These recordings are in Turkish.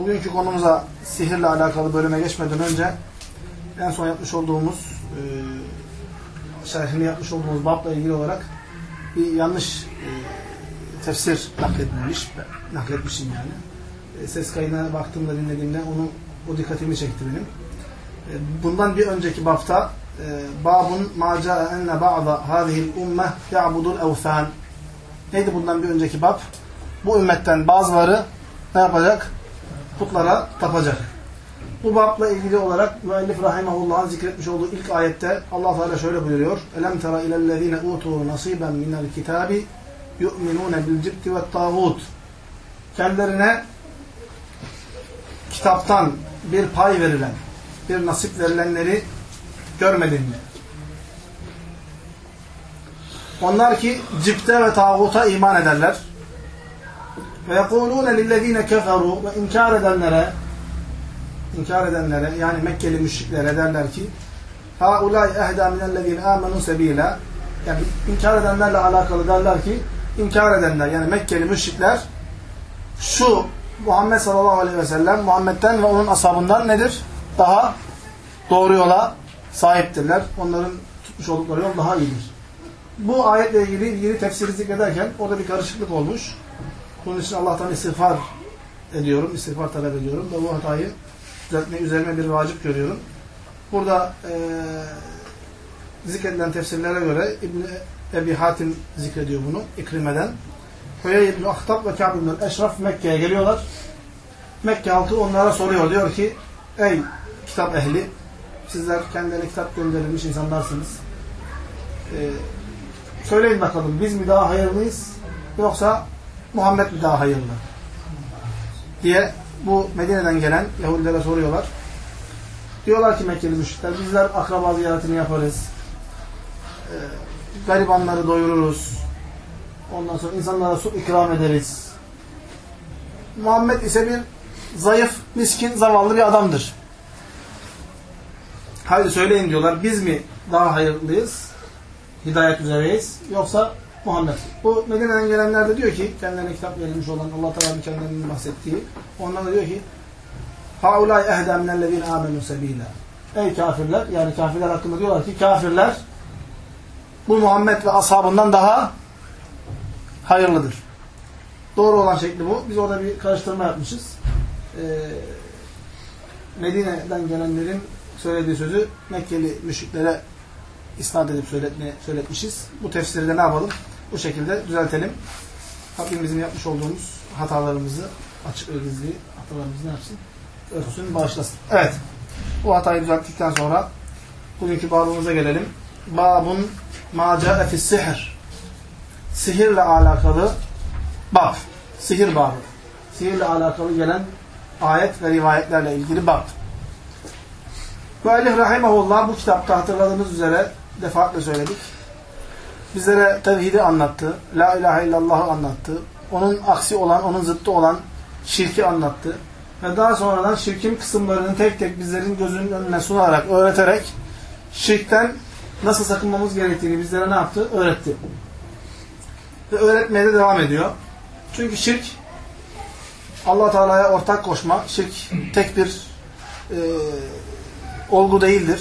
bugünkü konumuza sihirle alakalı bölüme geçmeden önce en son yapmış olduğumuz e, şerhini yapmış olduğumuz babla ilgili olarak bir yanlış e, tefsir nakledilmiş. Nakletmişim yani. E, ses kaydına baktığımda dinlediğimde onu o dikkatimi çekti benim. E, bundan bir önceki bapta e, babun ma caa enne ba'da hâzihil ummeh ya'budul evfân neydi bundan bir önceki bab? Bu ümmetten bazıları ne yapacak? Putlara tapacak. Bu babla ilgili olarak müellif rahimahullah'ın zikretmiş olduğu ilk ayette Allah Teala şöyle buyuruyor. Elem tera ilellezine utu nasiben minel kitabi yu'minune bil cibti ve tağut. Kendilerine kitaptan bir pay verilen, bir nasip verilenleri görmedin mi? Onlar ki cipte ve tağuta iman ederler. Ve yekulûne lillezîne keferû ve inkar edenlere inkar edenlere yani Mekkeli müşriklere derler ki haulâi ehdâ minellezîne âmenû sebîlâ yani inkar edenlerle alakalı derler ki inkar edenler yani Mekkeli müşrikler şu Muhammed sallallahu aleyhi ve sellem Muhammed'den ve onun ashabından nedir? Daha doğru yola sahiptirler. Onların tutmuş oldukları yol daha iyidir. Bu ayetle ilgili ilgili tefsiri zikrederken orada bir karışıklık olmuş. Bunun için Allah'tan istiğfar ediyorum, istiğfar talep ediyorum ve bu hatayı düzeltme üzerine bir vacip görüyorum. Burada e, zikredilen tefsirlere göre İbn Ebi Hatim zikrediyor bunu İkrime'den. Hüyey İbn Ahtab ve Kâb İbn Eşraf Mekke'ye geliyorlar. Mekke halkı onlara soruyor. Diyor ki ey kitap ehli sizler kendilerine kitap gönderilmiş insanlarsınız. Ee, söyleyin bakalım biz mi daha hayırlıyız yoksa Muhammed mi daha hayırlı? Diye bu Medine'den gelen Yahudilere soruyorlar. Diyorlar ki Mekkeli müşrikler bizler akraba ziyaretini yaparız. Ee, garibanları doyururuz. Ondan sonra insanlara su ikram ederiz. Muhammed ise bir zayıf, miskin, zavallı bir adamdır. Haydi söyleyin diyorlar. Biz mi daha hayırlıyız? Hidayet üzereyiz. Yoksa Muhammed. Bu Medine'den gelenler de diyor ki kendilerine kitap verilmiş olan Allah Teala'nın kendilerinin bahsettiği. Onlar da diyor ki Haulâi ehdâ minellezîne âmenû sebîlâ. Ey kafirler yani kafirler hakkında diyorlar ki kafirler bu Muhammed ve ashabından daha hayırlıdır. Doğru olan şekli bu. Biz orada bir karıştırma yapmışız. Ee, Medine'den gelenlerin söylediği sözü Mekkeli müşriklere isnat edip söyletme, söyletmişiz. Bu tefsiri de ne yapalım? Bu şekilde düzeltelim. Rabbim yapmış olduğumuz hatalarımızı, açık gizli hatalarımızı ne yapsın? Örtüsün, bağışlasın. Evet. Bu hatayı düzelttikten sonra bugünkü babımıza gelelim. Babun ma ca'e fi's-sihr. Sihirle alakalı bab. Sihir babı. Sihirle alakalı gelen ayet ve rivayetlerle ilgili bab. Müellif rahimahullah bu kitapta hatırladığınız üzere defaatle söyledik. Bizlere tevhidi anlattı. La ilahe illallah'ı anlattı. Onun aksi olan, onun zıttı olan şirki anlattı. Ve daha sonradan şirkin kısımlarını tek tek bizlerin gözünün önüne sunarak, öğreterek şirkten nasıl sakınmamız gerektiğini bizlere ne yaptı? Öğretti. Ve öğretmeye de devam ediyor. Çünkü şirk allah Teala'ya ortak koşma, şirk tek bir e, olgu değildir.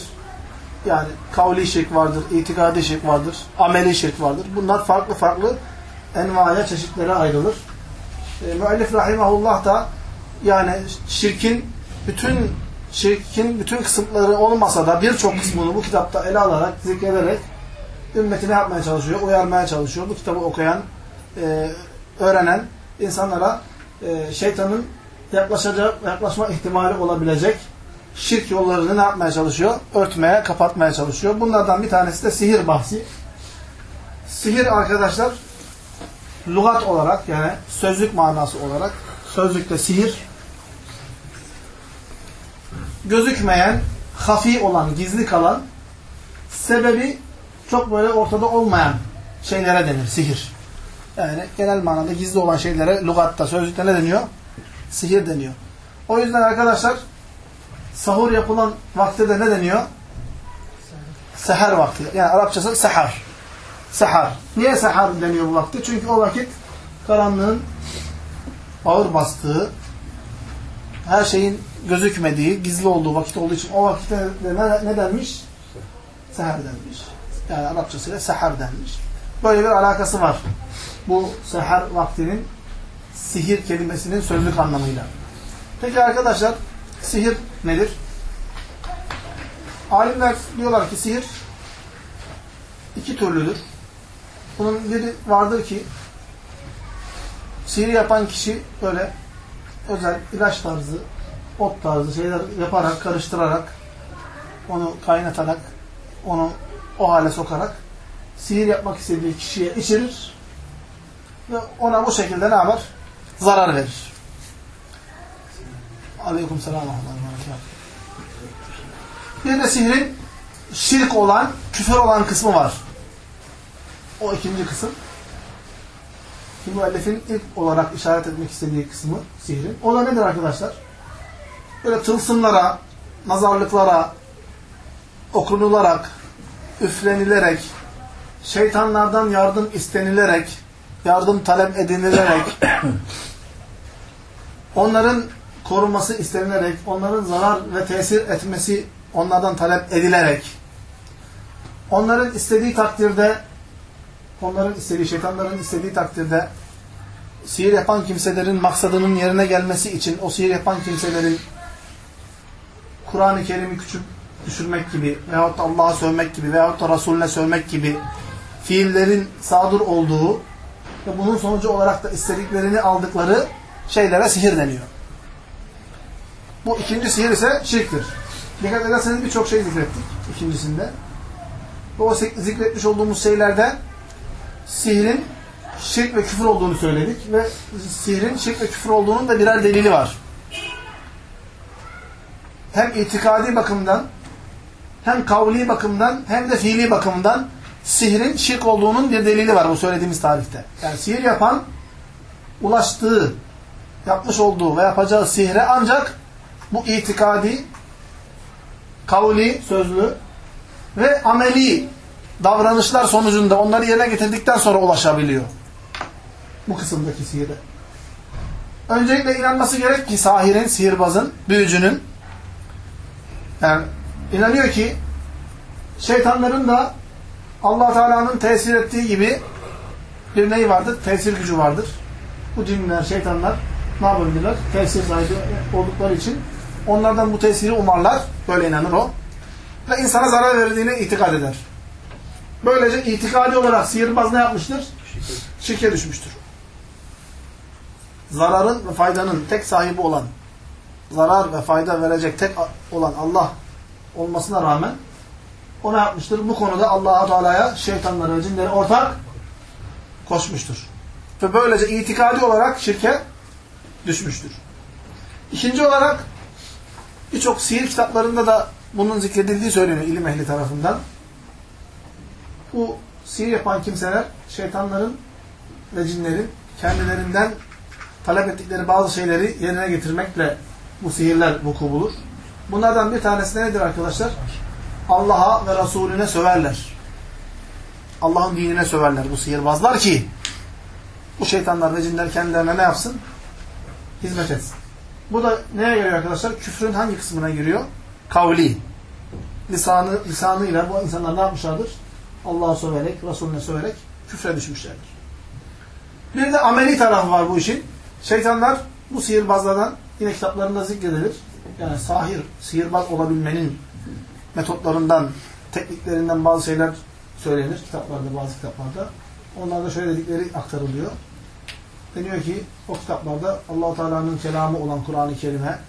Yani kavli şirk vardır, itikadi şirk vardır, ameli şirk vardır. Bunlar farklı farklı envaya, çeşitlere ayrılır. E, müellif rahimahullah da yani şirkin bütün şirkin bütün kısımları olmasa da birçok kısmını bu kitapta ele alarak, zikrederek ümmetine yapmaya çalışıyor, uyarmaya çalışıyor. Bu kitabı okuyan, e, öğrenen insanlara e, şeytanın yaklaşacak, yaklaşma ihtimali olabilecek şirk yollarını ne yapmaya çalışıyor? Örtmeye, kapatmaya çalışıyor. Bunlardan bir tanesi de sihir bahsi. Sihir arkadaşlar lügat olarak yani sözlük manası olarak sözlükte sihir gözükmeyen, hafi olan, gizli kalan sebebi çok böyle ortada olmayan şeylere denir sihir. Yani genel manada gizli olan şeylere lügatta, sözlükte ne deniyor? Sihir deniyor. O yüzden arkadaşlar sahur yapılan vakti de ne deniyor? Seher vakti. Yani Arapçası sehar. Sehar. Niye sehar deniyor bu vakti? Çünkü o vakit karanlığın ağır bastığı, her şeyin gözükmediği, gizli olduğu vakit olduğu için o vakitte de ne, ne denmiş? Seher denmiş. Yani Arapçasıyla seher denmiş. Böyle bir alakası var. Bu seher vaktinin sihir kelimesinin sözlük anlamıyla. Peki arkadaşlar sihir nedir? Alimler diyorlar ki sihir iki türlüdür. Bunun biri vardır ki sihir yapan kişi böyle özel ilaç tarzı, ot tarzı şeyler yaparak, karıştırarak, onu kaynatarak, onu o hale sokarak sihir yapmak istediği kişiye içirir ve ona bu şekilde ne yapar? Zarar verir. Aleyküm selam. Bir de sihrin şirk olan, küfür olan kısmı var. O ikinci kısım. Ki müellifin ilk olarak işaret etmek istediği kısmı sihrin. O da nedir arkadaşlar? Böyle tılsımlara, nazarlıklara, okunularak, üflenilerek, şeytanlardan yardım istenilerek, yardım talep edinilerek, onların korunması istenilerek, onların zarar ve tesir etmesi onlardan talep edilerek, onların istediği takdirde, onların istediği, şeytanların istediği takdirde sihir yapan kimselerin maksadının yerine gelmesi için o sihir yapan kimselerin Kur'an-ı Kerim'i küçük düşürmek gibi veyahut da Allah'a sövmek gibi veyahut da Resulüne sövmek gibi fiillerin sadır olduğu ve bunun sonucu olarak da istediklerini aldıkları şeylere sihir deniyor. Bu ikinci sihir ise şirktir. Dikkat ederseniz birçok şey zikrettik ikincisinde. Ve o zikretmiş olduğumuz şeylerde sihrin şirk ve küfür olduğunu söyledik ve sihrin şirk ve küfür olduğunun da birer delili var. Hem itikadi bakımdan hem kavli bakımdan hem de fiili bakımdan sihrin şirk olduğunun bir delili var bu söylediğimiz tarihte. Yani sihir yapan ulaştığı, yapmış olduğu ve yapacağı sihre ancak bu itikadi, kavli, sözlü ve ameli davranışlar sonucunda onları yerine getirdikten sonra ulaşabiliyor. Bu kısımdaki sihire. Öncelikle inanması gerek ki sahirin, sihirbazın, büyücünün yani inanıyor ki şeytanların da allah Teala'nın tesir ettiği gibi bir neyi vardır? Tesir gücü vardır. Bu cinler, şeytanlar ne yapabilirler? Tesir sahibi oldukları için onlardan bu tesiri umarlar. Böyle inanır o. Ve insana zarar verdiğine itikad eder. Böylece itikadi olarak sihirbaz ne yapmıştır? Şirke düşmüştür. Zararın ve faydanın tek sahibi olan, zarar ve fayda verecek tek olan Allah olmasına rağmen o ne yapmıştır? Bu konuda Allah-u Teala'ya şeytanları ve cinleri ortak koşmuştur. Ve böylece itikadi olarak şirke düşmüştür. İkinci olarak birçok sihir kitaplarında da bunun zikredildiği söyleniyor ilim ehli tarafından. Bu sihir yapan kimseler şeytanların ve cinlerin kendilerinden talep ettikleri bazı şeyleri yerine getirmekle bu sihirler vuku bulur. Bunlardan bir tanesi nedir arkadaşlar? Allah'a ve Resulüne söverler. Allah'ın dinine söverler bu sihirbazlar ki bu şeytanlar ve cinler kendilerine ne yapsın? Hizmet etsin. Bu da neye geliyor arkadaşlar? Küfrün hangi kısmına giriyor? Kavli. Lisanı, lisanıyla bu insanlar ne yapmışlardır? Allah'a söverek, Resulüne söverek küfre düşmüşlerdir. Bir de ameli tarafı var bu işin. Şeytanlar bu sihirbazlardan yine kitaplarında zikredilir. Yani sahir, sihirbaz olabilmenin metotlarından, tekniklerinden bazı şeyler söylenir kitaplarda, bazı kitaplarda. Onlarda şöyle dedikleri aktarılıyor. Deniyor ki o kitaplarda allah Teala'nın kelamı olan Kur'an-ı Kerim'e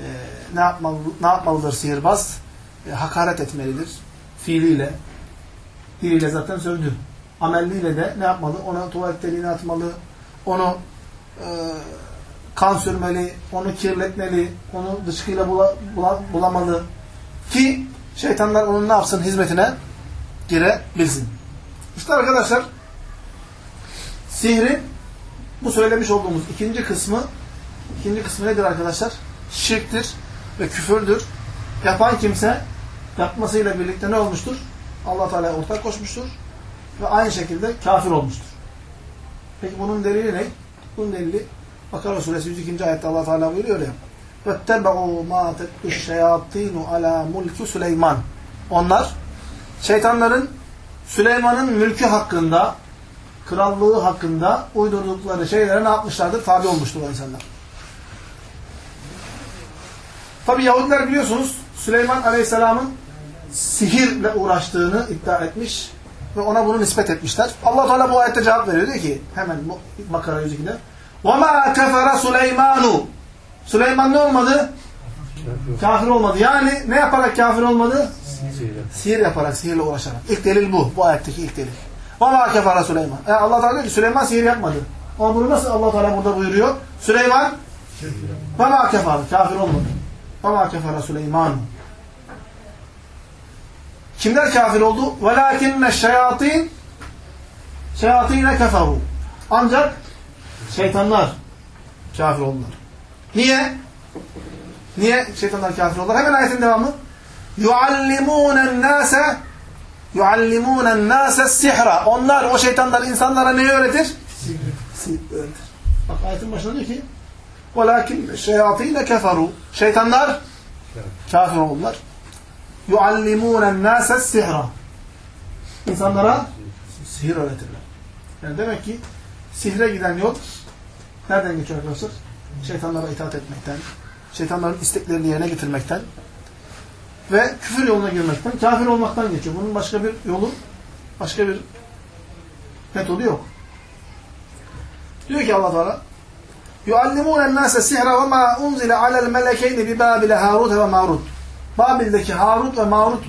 e, ne, yapmalı, ne yapmalıdır sihirbaz? E, hakaret etmelidir. Fiiliyle. Diliyle zaten sövdü. Amelliyle de ne yapmalı? Ona tuvalet deliğine atmalı. Onu e, kan sürmeli. Onu kirletmeli. Onu dışkıyla bula, bula, bulamalı. Ki şeytanlar onun ne yapsın? Hizmetine girebilsin. İşte arkadaşlar sihrin bu söylemiş olduğumuz ikinci kısmı ikinci kısmı nedir arkadaşlar? Şirktir ve küfürdür. Yapan kimse yapmasıyla birlikte ne olmuştur? Allah Teala'ya ortak koşmuştur ve aynı şekilde kafir olmuştur. Peki bunun delili ne? Bunun delili Bakara suresi 102. ayette Allah Teala buyuruyor ya. "Vettebu ma tettüşşeyatînu ala mulki Süleyman." Onlar şeytanların Süleyman'ın mülkü hakkında krallığı hakkında uydurdukları şeylere ne yapmışlardır? Tabi olmuştur o insanlar. Tabi Yahudiler biliyorsunuz Süleyman Aleyhisselam'ın sihirle uğraştığını iddia etmiş ve ona bunu nispet etmişler. Allah Teala bu ayette cevap veriyor. Diyor ki hemen Bakara 102'de وَمَا كَفَرَ سُلَيْمَانُ Süleyman ne olmadı? Kafir olmadı. Yani ne yaparak kafir olmadı? Sihir yaparak, sihirle uğraşarak. İlk delil bu. Bu ayetteki ilk delil. وَمَا كَفَرَ Süleyman. Yani Allah Teala diyor ki Süleyman sihir yapmadı. Ama bunu nasıl Allah Teala burada buyuruyor? Süleyman وَمَا كَفَرَ. Kafir olmadı. وَمَا كَفَرَ Süleyman. Kimler kafir oldu? وَلَاكِنَّ الشَّيَاطِينَ şeyatine keferu. Ancak şeytanlar kafir oldular. Niye? Niye şeytanlar kafir oldular? Hemen ayetin devamı. يُعَلِّمُونَ النَّاسَ يُعَلِّمُونَ النَّاسَ sihra. Onlar, o şeytanlar insanlara neyi öğretir? Sihir öğretir. Bak ayetin başında diyor ki وَلَاكِنْ şeyatine keferu. Şeytanlar kafir oldular. يُعَلِّمُونَ النَّاسَ sihra. İnsanlara sihir öğretirler. Yani demek ki sihre giden yol nereden geçiyor arkadaşlar? Şeytanlara itaat etmekten, şeytanların isteklerini yerine getirmekten ve küfür yoluna girmekten, kafir olmaktan geçiyor. Bunun başka bir yolu, başka bir metodu yok. Diyor ki Allah Teala يُعَلِّمُونَ النَّاسَ السِّحْرَ وَمَا أُنْزِلَ عَلَى الْمَلَكَيْنِ بِبَابِلَ هَارُوتَ وَمَارُوتَ Babil'deki Harut ve Marut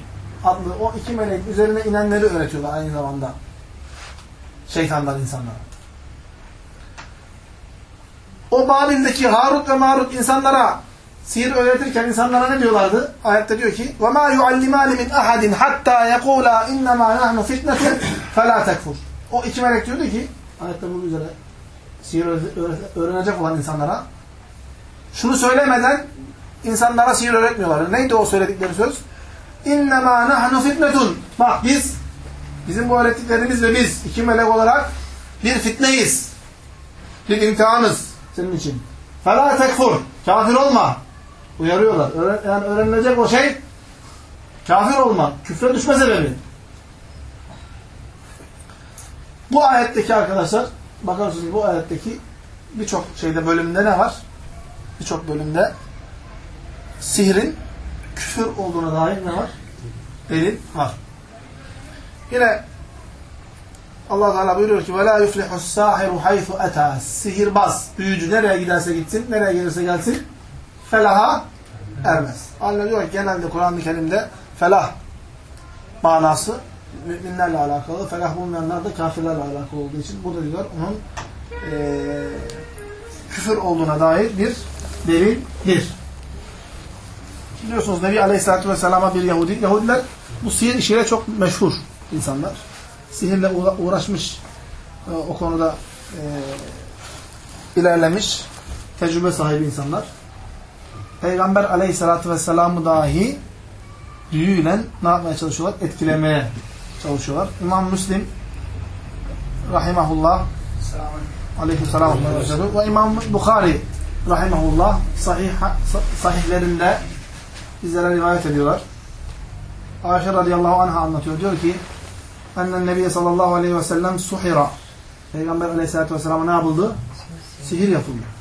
adlı o iki melek üzerine inenleri öğretiyorlar aynı zamanda. Şeytanlar insanlara. O Babil'deki Harut ve Marut insanlara Sihir öğretirken insanlara ne diyorlardı? Ayette diyor ki: "Ve ma yuallimani min ahadin hatta yekula inma nahnu fitnetun fela tekfur." O iki melek diyordu ki ayette bunun üzere sihir öğrenecek olan insanlara şunu söylemeden insanlara sihir öğretmiyorlar. Neydi o söyledikleri söz? İnnemâ nahnu fitnetun. Bak biz, bizim bu öğrettiklerimiz ve biz iki melek olarak bir fitneyiz. Bir imtihanız senin için. Fela tekfur. Kafir olma uyarıyorlar. Yani öğrenilecek o şey kafir olmak, küfre düşme sebebi. Bu ayetteki arkadaşlar, bakarsınız bu ayetteki birçok şeyde bölümde ne var? Birçok bölümde sihrin küfür olduğuna dair ne var? Delil var. Yine Allah Teala buyuruyor ki: "Ve la yuflihus sahiru haythu ata." Sihirbaz, büyücü nereye giderse gitsin, nereye gelirse gelsin felaha ermez. Allah diyor ki genelde Kur'an-ı Kerim'de felah manası müminlerle alakalı, felah bulmayanlar da kafirlerle alakalı olduğu için bu da diyor onun e, küfür olduğuna dair bir delildir. Biliyorsunuz Nebi Aleyhisselatü Vesselam'a bir Yahudi. Yahudiler bu sihir işiyle çok meşhur insanlar. Sihirle uğraşmış, e, o konuda e, ilerlemiş, tecrübe sahibi insanlar. Peygamber Aleyhisselatü Vesselam'ı dahi büyüyle ne yapmaya çalışıyorlar? Etkilemeye çalışıyorlar. İmam Müslim rahimahullah aleykümselam ve İmam Bukhari rahimahullah sahih, sahihlerinde bizlere rivayet ediyorlar. Ayşe radıyallahu anh'a anlatıyor. Diyor ki Ennen Nebiye sallallahu aleyhi ve sellem suhira. Peygamber aleyhissalatü vesselam'a ne yapıldı? Sihir yapıldı.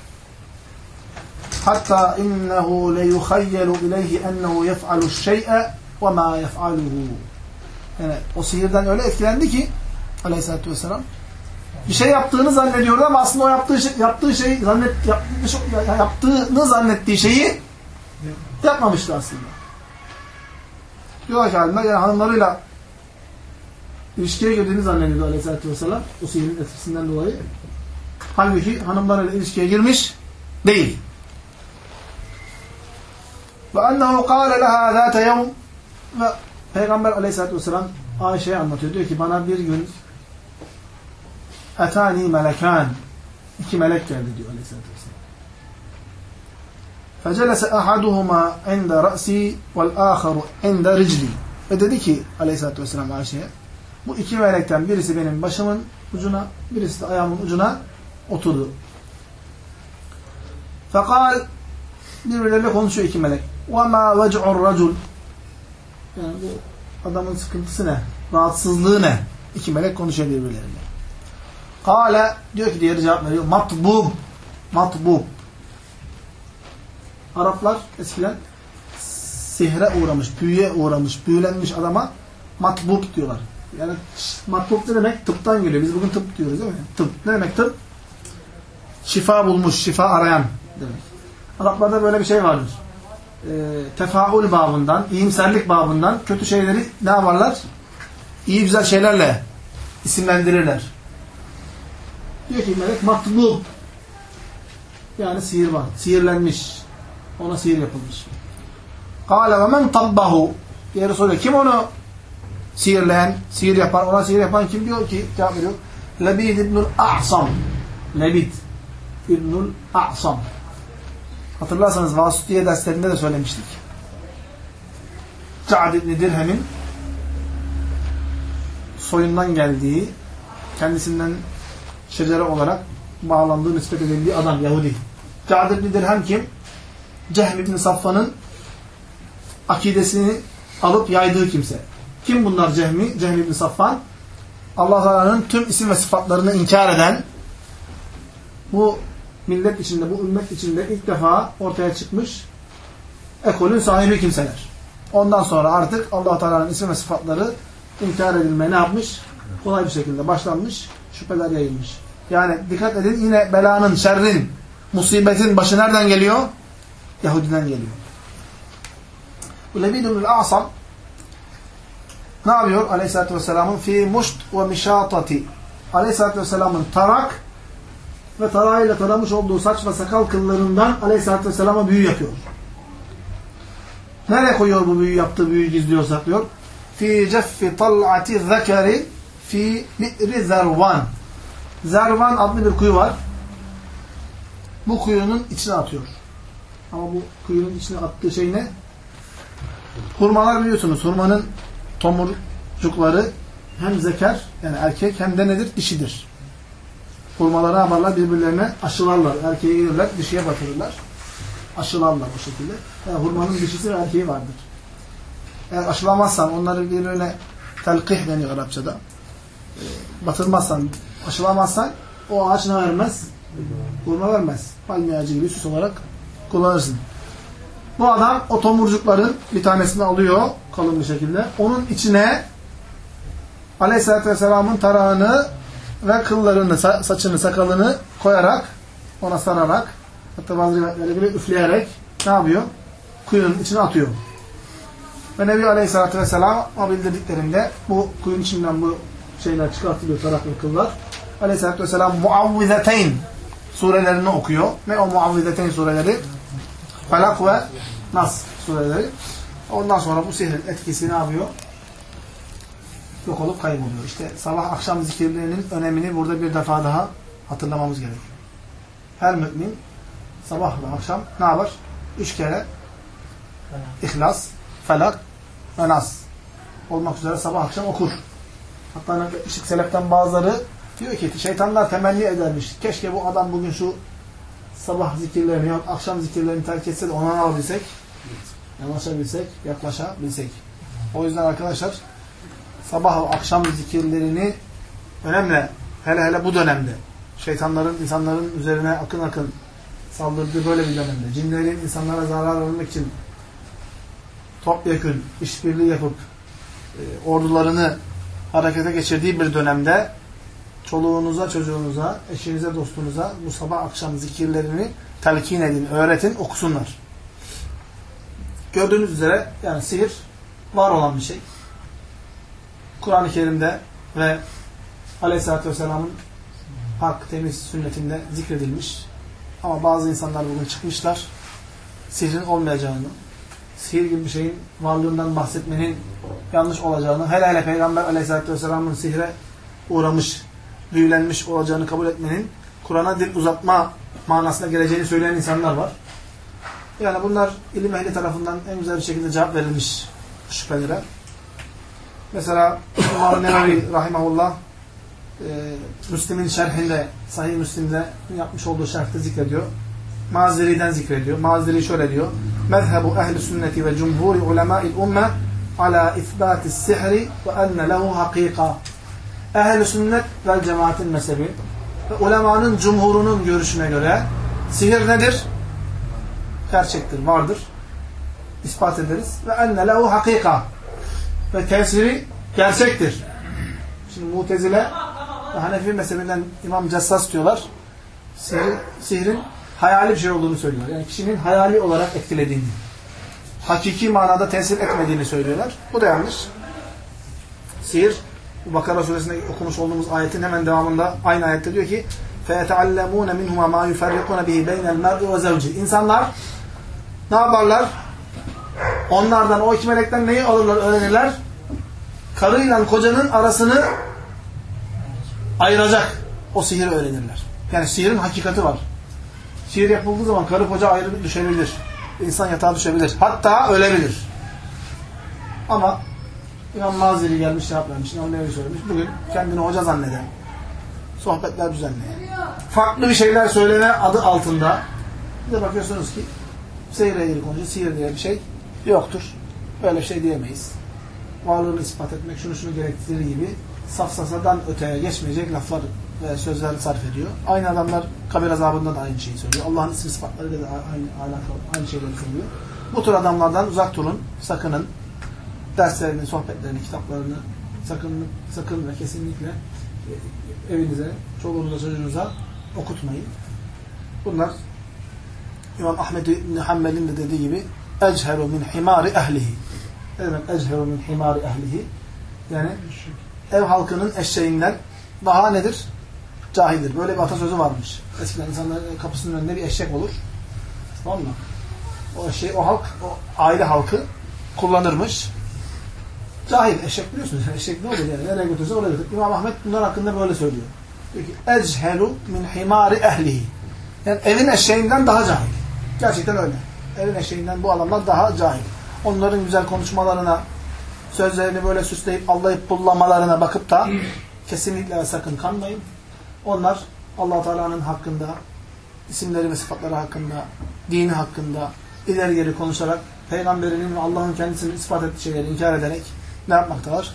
Hatta innehu le yuhayyelu ileyhi ennehu yef'alu şey'e ve ma yef'aluhu. Yani o sihirden öyle etkilendi ki aleyhissalatü vesselam bir şey yaptığını zannediyordu ama aslında o yaptığı şey, yaptığı şeyi zannet yapmış, yaptığını zannettiği şeyi yapmamıştı aslında. Diyor ki halimler yani hanımlarıyla ilişkiye girdiğini zannediyordu aleyhissalatü vesselam o sihirin etkisinden dolayı. Halbuki hanımlarıyla ilişkiye girmiş değil. Ve ennehu kâle leha zâte yevm ve Peygamber aleyhissalatü vesselam Ayşe'ye anlatıyor. Diyor ki bana bir gün etani melekan iki melek geldi diyor aleyhissalatü vesselam. Fecelese ahaduhuma inde ra'si vel aharu inde ricli. Ve dedi ki aleyhissalatü vesselam Ayşe'ye bu iki melekten birisi benim başımın ucuna, birisi de ayağımın ucuna oturdu. Fekal birbirleriyle konuşuyor iki melek. وَمَا وَجْعُ الرَّجُلِ Yani bu adamın sıkıntısı ne? Rahatsızlığı ne? İki melek konuşuyor birbirleriyle. Kale diyor ki diğeri cevap veriyor. Matbub. Matbub. Araplar eskiden sihre uğramış, büyüye uğramış, büyülenmiş adama matbub diyorlar. Yani matbub ne demek? Tıptan geliyor. Biz bugün tıp diyoruz değil mi? Tıp. Ne demek tıp? Şifa bulmuş, şifa arayan demek. Araplarda böyle bir şey vardır. E, tefaül babından, iyimserlik babından kötü şeyleri ne yaparlar? İyi güzel şeylerle isimlendirirler. Diyor ki melek matbub. Yani sihir var. Sihirlenmiş. Ona sihir yapılmış. Kale ve men tabbahu. Diğeri soruyor. Kim onu sihirleyen, sihir yapar, ona sihir yapan kim diyor ki? Cevap veriyor. Lebid İbnül A'sam. Lebid İbnül A'sam. Hatırlarsanız Vasıtiye derslerinde de söylemiştik. Ca'd İbni Dirhem'in soyundan geldiği, kendisinden şecere olarak bağlandığı, nispet edildiği adam, Yahudi. Ca'd İbni Dirhem kim? Cehm İbni Safvan'ın akidesini alıp yaydığı kimse. Kim bunlar Cehmi? Cehm İbni Safvan. Allah tüm isim ve sıfatlarını inkar eden, bu millet içinde, bu ümmet içinde ilk defa ortaya çıkmış ekolün sahibi kimseler. Ondan sonra artık allah Teala'nın isim ve sıfatları inkar edilmeye ne yapmış? Kolay bir şekilde başlanmış, şüpheler yayılmış. Yani dikkat edin yine belanın, şerrin, musibetin başı nereden geliyor? Yahudiden geliyor. Bu Lebidunul Asam ne yapıyor Aleyhisselatü Vesselam'ın fi muşt ve mişatati Aleyhisselatü Vesselam'ın tarak ve tarağıyla taramış olduğu saç ve sakal kıllarından Aleyhisselatü Vesselam'a büyü yapıyor. Nereye koyuyor bu büyü yaptığı büyüyü gizliyor saklıyor? Fi ceffi tal'ati zekeri fi bi'ri zervan Zervan adlı bir kuyu var. Bu kuyunun içine atıyor. Ama bu kuyunun içine attığı şey ne? Hurmalar biliyorsunuz. Hurmanın tomurcukları hem zeker yani erkek hem de nedir? Dişidir. Hurmaları yaparlar birbirlerine aşılarlar. Erkeğe gelirler, dişiye batırırlar. Aşılarlar o şekilde. Yani hurmanın dişisi ve erkeği vardır. Eğer aşılamazsan onları birbirine telkih deniyor Arapçada. Batırmazsan, aşılamazsan o ağaç ne vermez? Hurma vermez. Palmiye ağacı gibi süs olarak kullanırsın. Bu adam o tomurcukların bir tanesini alıyor kalın bir şekilde. Onun içine Aleyhisselatü Vesselam'ın tarağını ve kıllarını, saçını, sakalını koyarak ona sararak hatta bazı rivayetlere göre üfleyerek ne yapıyor? Kuyunun içine atıyor. Ve Nebi Aleyhisselatü Vesselam o bildirdiklerinde bu kuyun içinden bu şeyler çıkartılıyor, tarak ve kıllar. Aleyhisselatü Vesselam muavvizeteyn surelerini okuyor. Ne o muavvizeteyn sureleri? Felak ve Nas sureleri. Ondan sonra bu sihrin etkisi ne yapıyor? Yok olup kayboluyor. İşte sabah akşam zikirlerinin önemini burada bir defa daha hatırlamamız gerekiyor. Her mümin sabah ve akşam ne yapar? Üç kere İhlas, Felak ve Nas olmak üzere sabah akşam okur. Hatta nakletmiştik seleften bazıları diyor ki şeytanlar temenni edermiş. Keşke bu adam bugün şu sabah zikirlerini yok akşam zikirlerini terk etse de ona alabilsek, yanaşabilsek, yaklaşabilsek. O yüzden arkadaşlar sabah ve akşam zikirlerini önemli. Hele hele bu dönemde. Şeytanların insanların üzerine akın akın saldırdığı böyle bir dönemde. Cinlerin insanlara zarar vermek için topyekün işbirliği yapıp e, ordularını harekete geçirdiği bir dönemde çoluğunuza, çocuğunuza, eşinize, dostunuza bu sabah akşam zikirlerini telkin edin, öğretin, okusunlar. Gördüğünüz üzere yani sihir var olan bir şey. Kur'an-ı Kerim'de ve Aleyhisselatü Vesselam'ın hak, temiz sünnetinde zikredilmiş. Ama bazı insanlar bugün çıkmışlar sihrin olmayacağını, sihir gibi bir şeyin varlığından bahsetmenin yanlış olacağını, hele hele Peygamber Aleyhisselatü Vesselam'ın sihre uğramış, büyülenmiş olacağını kabul etmenin Kur'an'a dil uzatma manasına geleceğini söyleyen insanlar var. Yani bunlar ilim ehli tarafından en güzel bir şekilde cevap verilmiş şüphelere. Mesela İmam Nevevi Rahimahullah e, Müslim'in şerhinde, Sahih Müslim'de yapmış olduğu şerhte zikrediyor. Maziri'den zikrediyor. Maziri şöyle diyor. Mezhebu ehli sünneti ve cumhuri ulemâil umme ala isbâti sihri ve enne lehu hakika. Ehl-i sünnet vel cemaatin mezhebi ve ulemanın cumhurunun görüşüne göre sihir nedir? Gerçektir, vardır. İspat ederiz. Ve enne lehu hakika Ve tesiri gerçektir. Şimdi mutezile ve Hanefi mezhebinden İmam Cessas diyorlar. Sihir, sihrin hayali bir şey olduğunu söylüyor. Yani kişinin hayali olarak etkilediğini. Hakiki manada tesir etmediğini söylüyorlar. Bu da yanlış. Sihir Bakara suresinde okumuş olduğumuz ayetin hemen devamında aynı ayette diyor ki فَيَتَعَلَّمُونَ مِنْهُمَا مَا يُفَرِّقُونَ بِهِ بَيْنَ الْمَرْءِ وَزَوْجِ İnsanlar ne yaparlar? Onlardan, o iki melekten neyi alırlar, öğrenirler? Karıyla kocanın arasını ayıracak o sihiri öğrenirler. Yani sihirin hakikati var. Sihir yapıldığı zaman karı koca ayrı düşebilir. İnsan yatağa düşebilir. Hatta ölebilir. Ama İmam Maziri gelmiş cevap vermiş. İmam Nevi söylemiş. Bugün kendini hoca zanneden, sohbetler düzenleyen, farklı bir şeyler söyleme adı altında bir de bakıyorsunuz ki seyirle ilgili konuşuyor. Sihir diye bir şey yoktur. Böyle şey diyemeyiz. Varlığını ispat etmek şunu şunu gerektirir gibi safsasadan öteye geçmeyecek laflar ve sözler sarf ediyor. Aynı adamlar kabir azabında da aynı şeyi söylüyor. Allah'ın isim sıfatlarıyla da aynı, alakalı, aynı şeyleri söylüyor. Bu tür adamlardan uzak durun, sakının. Derslerini, sohbetlerini, kitaplarını sakın, sakın ve kesinlikle evinize, çoluğunuza, çocuğunuza okutmayın. Bunlar İmam Ahmed İbni Hanbel'in de dediği gibi echheru min himari ehlihi. Ne demek min himari ehlihi? Yani ev halkının eşeğinden daha nedir? Cahildir. Böyle bir atasözü varmış. Eskiden insanların kapısının önünde bir eşek olur. Tamam mı? O eşeği, o halk, o aile halkı kullanırmış. Cahil. Eşek biliyorsunuz. Eşek ne olur yani? Nereye götürse oraya götürür. İmam Ahmet bunlar hakkında böyle söylüyor. Diyor ki echhelu min himari ehlihi. Yani evin eşeğinden daha cahil. Gerçekten öyle. Evin eşeğinden bu adamlar daha cahil. Onların güzel konuşmalarına, sözlerini böyle süsleyip allayıp pullamalarına bakıp da kesinlikle sakın kanmayın. Onlar allah Teala'nın hakkında, isimleri ve sıfatları hakkında, dini hakkında ileri geri konuşarak peygamberinin ve Allah'ın kendisini ispat ettiği şeyleri inkar ederek ne yapmaktalar?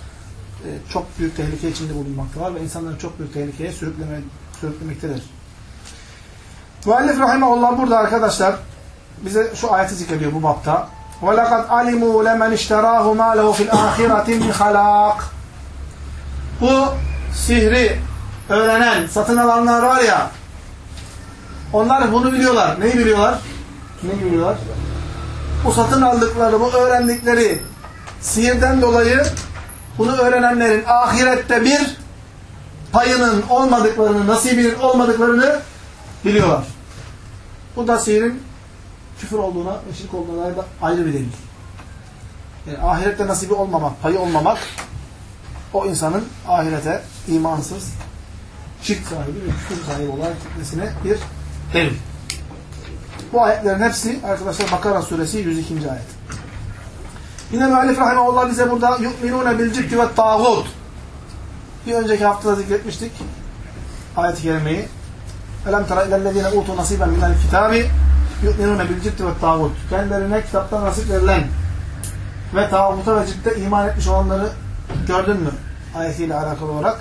Ee, çok büyük tehlike içinde bulunmaktalar ve insanları çok büyük tehlikeye sürükleme, sürüklemektedir. Müellif Rahimahullah burada arkadaşlar bize şu ayeti zikrediyor bu bapta. وَلَقَدْ عَلِمُوا لَمَنْ اِشْتَرَاهُ مَا لَهُ فِي الْآخِرَةِ مِنْ خَلَاقٍ Bu sihri öğrenen, satın alanlar var ya onlar bunu biliyorlar. Neyi biliyorlar? Neyi biliyorlar? Bu satın aldıkları, bu öğrendikleri sihirden dolayı bunu öğrenenlerin ahirette bir payının olmadıklarını, nasibinin olmadıklarını biliyorlar. Bu da sihirin küfür olduğuna ve şirk olduğuna dair ayrı bir delil. Yani ahirette nasibi olmamak, payı olmamak o insanın ahirete imansız, şirk sahibi ve küfür sahibi olarak gitmesine bir delil. Bu ayetlerin hepsi arkadaşlar Bakara suresi 102. ayet. Yine müellif rahimahullah bize burada yu'minune bil cibti ve tağut. Bir önceki haftada zikretmiştik ayet-i kerimeyi. Elem tera ilellezine utu nasiben minel kitabi yu'minune bil cibti ve tağut. Kendilerine kitaptan nasip verilen ve tağuta ve cipte iman etmiş olanları gördün mü? Ayetiyle alakalı olarak.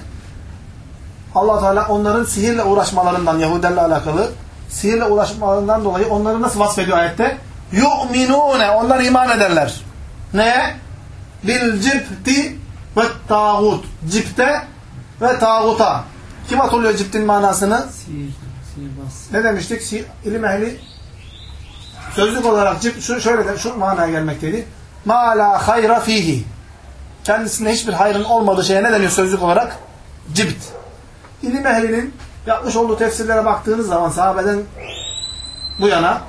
allah Teala onların sihirle uğraşmalarından, Yahudilerle alakalı sihirle uğraşmalarından dolayı onları nasıl vasfediyor ayette? Yu'minune. Onlar iman ederler. Neye? Bil cipti ve tağut. Cipte ve tağuta. Kim hatırlıyor ciptin manasını? Sihir, sihirbaz. Ne demiştik? Si ilim ehli sözlük olarak şu şöyle de şu manaya gelmekteydi. Ma la hayra fihi. Kendisinde hiçbir hayrın olmadığı şeye ne deniyor sözlük olarak? Cibt. İlim ehlinin yapmış olduğu tefsirlere baktığınız zaman sahabeden bu yana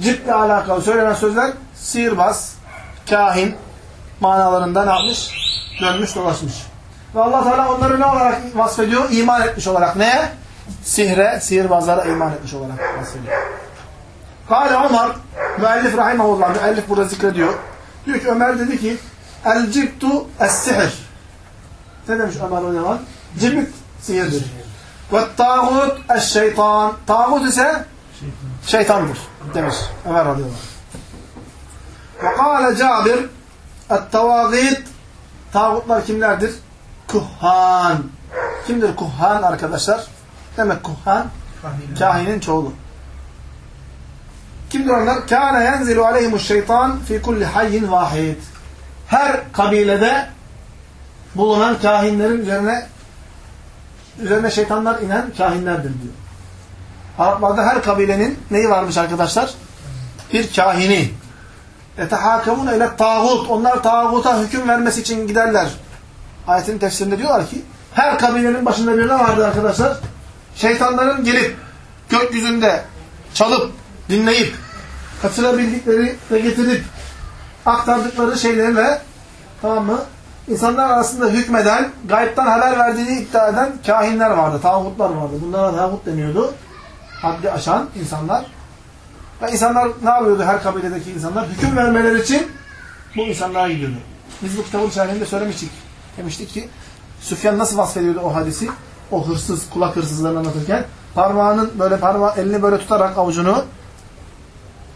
ciple alakalı söylenen sözler sihirbaz, kahin manalarında ne yapmış? Dönmüş dolaşmış. Ve Allah Teala onları ne olarak vasfediyor? İman etmiş olarak. Neye? Sihre, sihirbazlara iman etmiş olarak vasfediyor. Kale Ömer, müellif rahimahullah, müellif burada zikrediyor. Diyor ki Ömer dedi ki El cibtu es-sihir. Ne demiş Ömer o zaman? Cibit sihirdir. Ve tağut es-şeytan. Tağut ise şeytandır demiş Ömer radıyallahu anh. Ve kâle Cabir et-tevâgît Tağutlar kimlerdir? Kuhan. Kimdir kuhan arkadaşlar? Demek kuhan kahinin çoğulu. Kimdir onlar? Kâne yenzilu aleyhimuş şeytan fi kulli hayyin vahid. Her kabilede bulunan kahinlerin üzerine üzerine şeytanlar inen kahinlerdir diyor. Araplarda her kabilenin neyi varmış arkadaşlar? Bir kahini. Etehâkemûne ile tağut. Onlar tağuta hüküm vermesi için giderler. Ayetin tefsirinde diyorlar ki her kabilenin başında bir ne vardı arkadaşlar? Şeytanların gelip gökyüzünde çalıp, dinleyip, kaçırabildikleri ve getirip aktardıkları şeylerle tamam mı? İnsanlar arasında hükmeden, gayipten haber verdiğini iddia eden kahinler vardı, tağutlar vardı. Bunlara tağut deniyordu. Haddi aşan insanlar. Ve insanlar ne yapıyordu her kabiledeki insanlar? Hüküm vermeleri için bu insanlara gidiyordu. Biz bu kitabın şerhinde söylemiştik. Demiştik ki Süfyan nasıl vasfediyordu o hadisi? O hırsız, kulak hırsızlarını anlatırken parmağının böyle parmağı elini böyle tutarak avucunu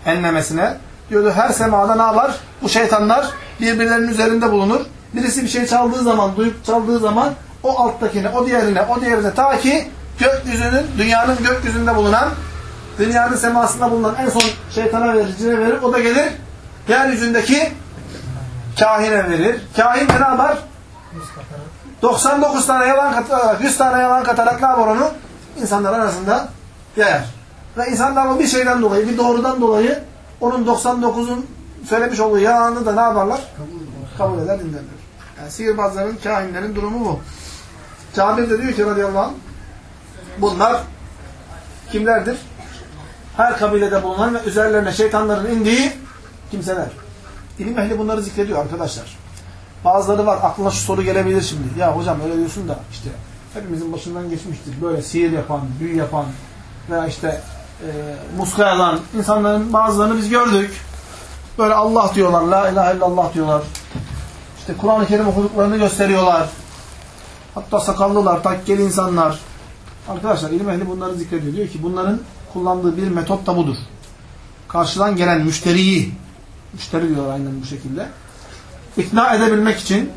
enlemesine diyordu her semada ne yapar? Bu şeytanlar birbirlerinin üzerinde bulunur. Birisi bir şey çaldığı zaman, duyup çaldığı zaman o alttakine, o diğerine, o diğerine ta ki gökyüzünün, dünyanın gökyüzünde bulunan dünyanın semasında bulunan en son şeytana verir, cine verir. O da gelir yeryüzündeki kahine verir. Kahin ne yapar? 99 tane yalan katarak, 100 tane yalan katarak ne yapar onu? İnsanlar arasında yayar. Ve insanlar o bir şeyden dolayı, bir doğrudan dolayı onun 99'un söylemiş olduğu yalanını da ne yaparlar? Kabul eder, dinlerler. Yani sihirbazların, kahinlerin durumu bu. Cabir de diyor ki radıyallahu anh, bunlar kimlerdir? Her kabilede bulunan ve üzerlerine şeytanların indiği kimseler. İlim ehli bunları zikrediyor arkadaşlar. Bazıları var aklına şu soru gelebilir şimdi. Ya hocam öyle diyorsun da işte hepimizin başından geçmiştir. Böyle sihir yapan, büyü yapan veya işte e, muska insanların bazılarını biz gördük. Böyle Allah diyorlar, la ilahe illallah diyorlar. İşte Kur'an-ı Kerim okuduklarını gösteriyorlar. Hatta sakallılar, takkeli insanlar. Arkadaşlar ilim ehli bunları zikrediyor. Diyor ki bunların kullandığı bir metot da budur. Karşıdan gelen müşteriyi, müşteri diyorlar aynen bu şekilde, ikna edebilmek için,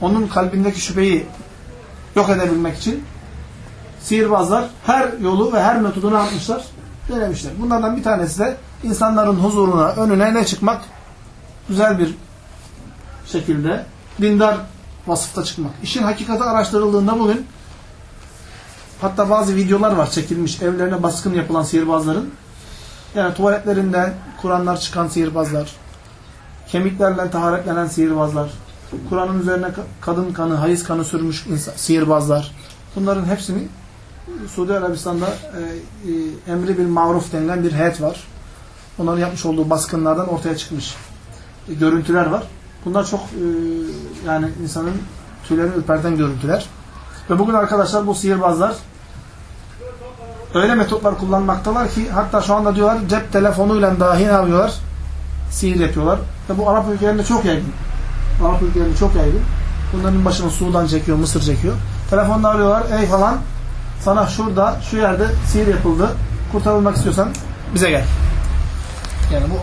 onun kalbindeki şüpheyi yok edebilmek için sihirbazlar her yolu ve her metodu ne yapmışlar? Denemişler. Bunlardan bir tanesi de insanların huzuruna, önüne ne çıkmak? Güzel bir şekilde dindar vasıfta çıkmak. İşin hakikati araştırıldığında bugün hatta bazı videolar var çekilmiş evlerine baskın yapılan sihirbazların. Yani tuvaletlerinden Kur'anlar çıkan sihirbazlar, kemiklerle taharetlenen sihirbazlar, Kur'an'ın üzerine kadın kanı, hayız kanı sürmüş sihirbazlar. Bunların hepsini Suudi Arabistan'da e, e, emri bil maruf denilen bir heyet var. Onların yapmış olduğu baskınlardan ortaya çıkmış e, görüntüler var. Bunlar çok e, yani insanın tüylerini ürperten görüntüler. Ve bugün arkadaşlar bu sihirbazlar öyle metotlar kullanmaktalar ki hatta şu anda diyorlar cep telefonuyla dahi ne yapıyorlar? sihir yapıyorlar. Ve bu Arap ülkelerinde çok yaygın. Arap ülkelerinde çok yaygın. Bunların başını Sudan çekiyor, Mısır çekiyor. Telefonla arıyorlar. Ey falan sana şurada, şu yerde sihir yapıldı. Kurtarılmak istiyorsan bize gel. Yani bu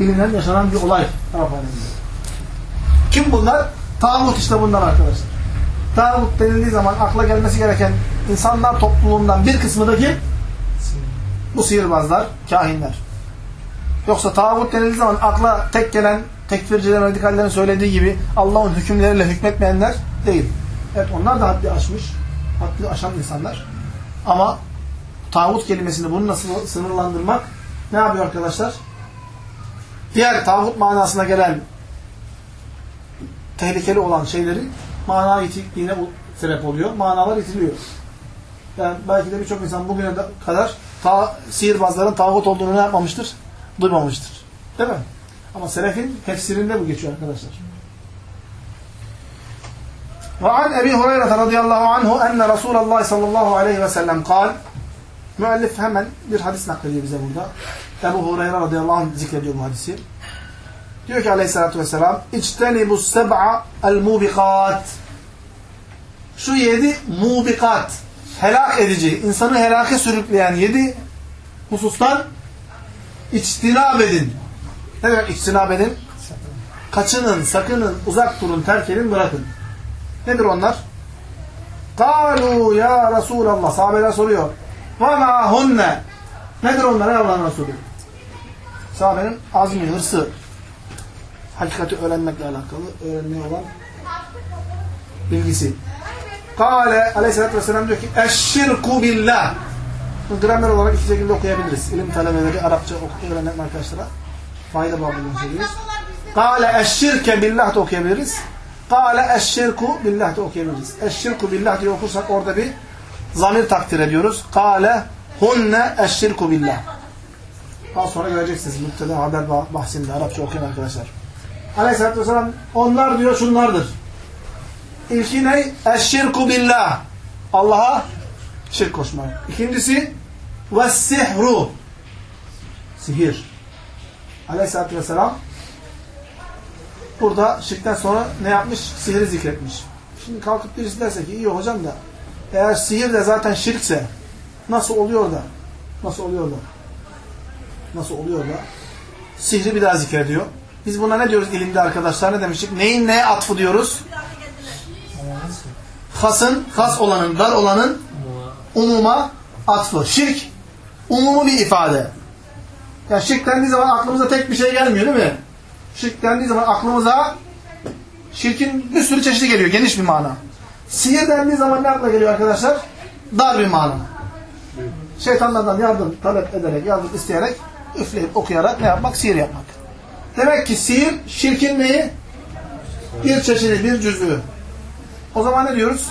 bilinen, yaşanan bir olay Arap aleminde. Kim bunlar? Tağut işte bunlar arkadaşlar. Tağut denildiği zaman akla gelmesi gereken insanlar topluluğundan bir kısmı da kim? Bu sihirbazlar, kahinler. Yoksa tağut denildiği zaman akla tek gelen tekfircilerin, radikallerin söylediği gibi Allah'ın hükümleriyle hükmetmeyenler değil. Evet onlar da haddi aşmış, haddi aşan insanlar. Ama tağut kelimesini bunu nasıl sınırlandırmak ne yapıyor arkadaşlar? Diğer tağut manasına gelen tehlikeli olan şeylerin mana itikliğine sebep oluyor. Manalar itiliyor. Yani belki de birçok insan bugüne kadar ta, sihirbazların tağut olduğunu ne yapmamıştır? Duymamıştır. Değil mi? Ama selefin tefsirinde bu geçiyor arkadaşlar. وعن أبي هريرة رضي الله عنه أن رسول الله صلى الله عليه وسلم قال Müellif hemen bir hadis naklediyor bize burada. Ebu Hureyre radıyallahu anh zikrediyor bu hadisi. Diyor ki aleyhissalatü vesselam İçtenibu seb'a el mubikat Şu yedi mubikat helak edici, insanı helake sürükleyen yedi husustan içtinab edin. Ne demek içtinab edin? Kaçının, sakının, uzak durun, terk edin, bırakın. Nedir onlar? Kalu ya Resulallah. Sahabeler soruyor. Ve ma hunne. Nedir onlar ey Allah'ın Resulü? Sahabenin azmi, hırsı. Hakikati öğrenmekle alakalı. Öğrenmeye olan bilgisi. Kale aleyhissalatü vesselam diyor ki eşşirku billah. Gramer olarak iki şekilde okuyabiliriz. İlim talebeleri Arapça öğrenen arkadaşlara fayda bağlı söylüyoruz. Kale eşşirke billah da okuyabiliriz. Kale eşşirku billah da okuyabiliriz. Eşşirku billah diye okursak orada bir zamir takdir ediyoruz. Kale hunne eşşirku billah. Daha sonra göreceksiniz. Müpteda haber bahsinde Arapça okuyan arkadaşlar. Aleyhisselatü Vesselam onlar diyor şunlardır. İlki ne? Eşşirku billah. Allah'a şirk koşmak. İkincisi ve sihru. Sihir. Aleyhisselatü Vesselam burada şirkten sonra ne yapmış? Sihri zikretmiş. Şimdi kalkıp birisi derse ki iyi hocam da eğer sihir de zaten şirkse nasıl oluyor da nasıl oluyor da nasıl oluyor da sihri bir daha zikrediyor. Biz buna ne diyoruz ilimde arkadaşlar? Ne demiştik? Neyin neye atfı diyoruz? Hasın, has olanın, dar olanın umuma atfı. Şirk, umumu bir ifade. Yani şirk dendiği zaman aklımıza tek bir şey gelmiyor değil mi? Şirk dendiği zaman aklımıza şirkin bir sürü çeşidi geliyor. Geniş bir mana. Sihir dendiği zaman ne akla geliyor arkadaşlar? Dar bir mana. Şeytanlardan yardım talep ederek, yardım isteyerek, üfleyip okuyarak ne yapmak? Sihir yapmak. Demek ki sihir şirkin neyi? Bir çeşidi, bir cüz'ü. O zaman ne diyoruz?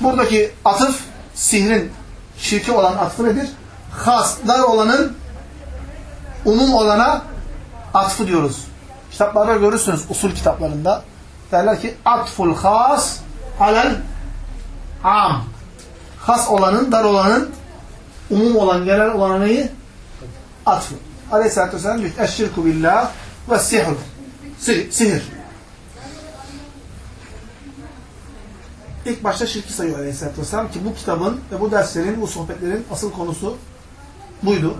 Buradaki atıf, sihrin şirki olan atıfı nedir? Has, dar olanın umum olana atfı diyoruz. Kitaplarda görürsünüz usul kitaplarında. Derler ki atful has alel am. Has olanın, dar olanın umum olan, genel olan neyi? Atfı. Aleyhisselatü Vesselam diyor eşşirku billah ve sihr. Sihir. İlk başta şirki sayıyor Aleyhisselatü Vesselam ki bu kitabın ve bu derslerin, bu sohbetlerin asıl konusu buydu.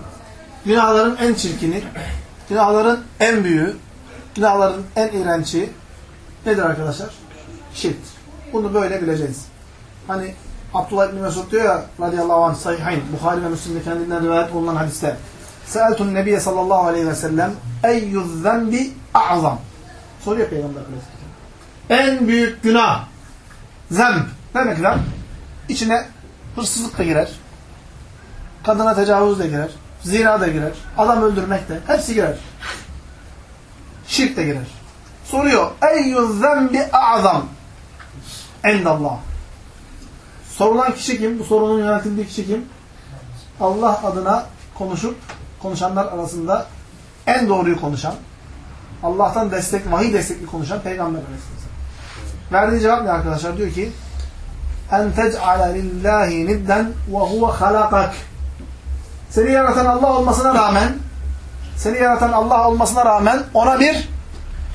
Günahların en çirkini, günahların en büyüğü, günahların en iğrenci nedir arkadaşlar? Şirktir. Bunu böyle bileceğiz. Hani Abdullah İbni Mesud diyor ya radıyallahu anh sahihayn, Bukhari ve Müslim'de kendinden rivayet olunan hadiste Seeltun Nebiye sallallahu aleyhi ve sellem eyyüz zembi a'zam soruyor Peygamber. En büyük günah zemb. Ne demek lan? İçine hırsızlık da girer. Kadına tecavüz de girer. Zina da girer. Adam öldürmek de. Hepsi girer. Şirk de girer. Soruyor. Eyyüz zembi a'zam endallah. Sorulan kişi kim? Bu sorunun yönetildiği kişi kim? Allah adına konuşup konuşanlar arasında en doğruyu konuşan, Allah'tan destek, vahiy destekli konuşan Peygamber Aleyhisselam. Verdiği cevap ne arkadaşlar? Diyor ki en tec'ale lillahi nidden ve huve halakak seni yaratan Allah olmasına rağmen seni yaratan Allah olmasına rağmen ona bir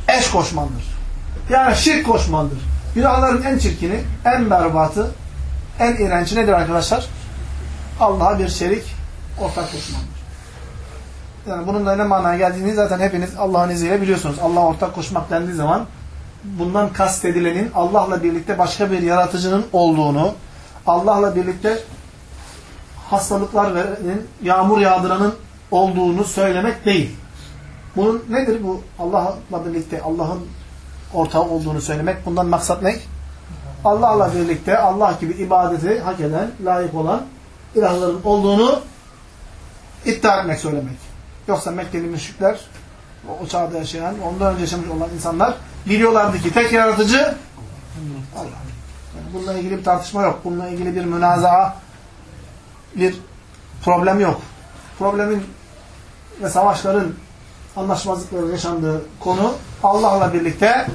eş koşmandır. Yani şirk koşmandır. Günahların en çirkini, en berbatı, en iğrenci nedir arkadaşlar? Allah'a bir şerik, ortak koşmandır. Yani bunun da ne manaya geldiğini zaten hepiniz Allah'ın izniyle biliyorsunuz. Allah'a ortak koşmak dendiği zaman bundan kastedilenin Allah'la birlikte başka bir yaratıcının olduğunu, Allah'la birlikte hastalıklar verenin, yağmur yağdıranın olduğunu söylemek değil. Bunun nedir bu? Allah'la birlikte Allah'ın ortağı olduğunu söylemek. Bundan maksat ne? Allah'la birlikte Allah gibi ibadeti hak eden, layık olan ilahların olduğunu iddia etmek söylemek. Yoksa Mekkeli müşrikler o çağda yaşayan, ondan önce yaşamış olan insanlar biliyorlardı ki tek yaratıcı Allah. Yani bununla ilgili bir tartışma yok. Bununla ilgili bir münazaa, bir problem yok. Problemin ve savaşların anlaşmazlıkların yaşandığı konu Allah'la birlikte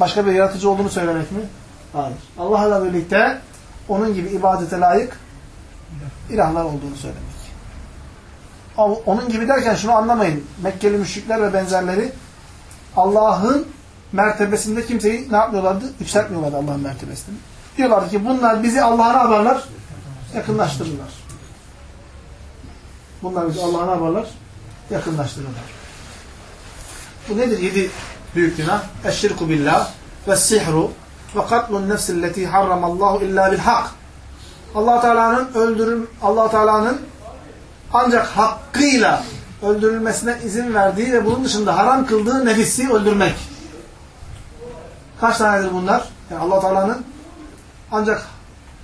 başka bir yaratıcı olduğunu söylemek mi? Hayır. Allah'la birlikte onun gibi ibadete layık ilahlar olduğunu söylemek. Onun gibi derken şunu anlamayın. Mekkeli müşrikler ve benzerleri Allah'ın mertebesinde kimseyi ne yapmıyorlardı? Yükseltmiyorlardı Allah'ın mertebesini. Diyorlardı ki bunlar bizi Allah'a yaparlar? Yakınlaştırırlar. Bunlar bizi Allah'a ne yaparlar? Yakınlaştırırlar. Bu nedir? Yedi büyük günah. Eşşirku billah ve sihru ve katlun nefsilleti harramallahu illa bil hak. Allah Teala'nın öldürüm Allah Teala'nın ancak hakkıyla öldürülmesine izin verdiği ve bunun dışında haram kıldığı nefisi öldürmek. Kaç tanedir bunlar? Yani Allah Teala'nın ancak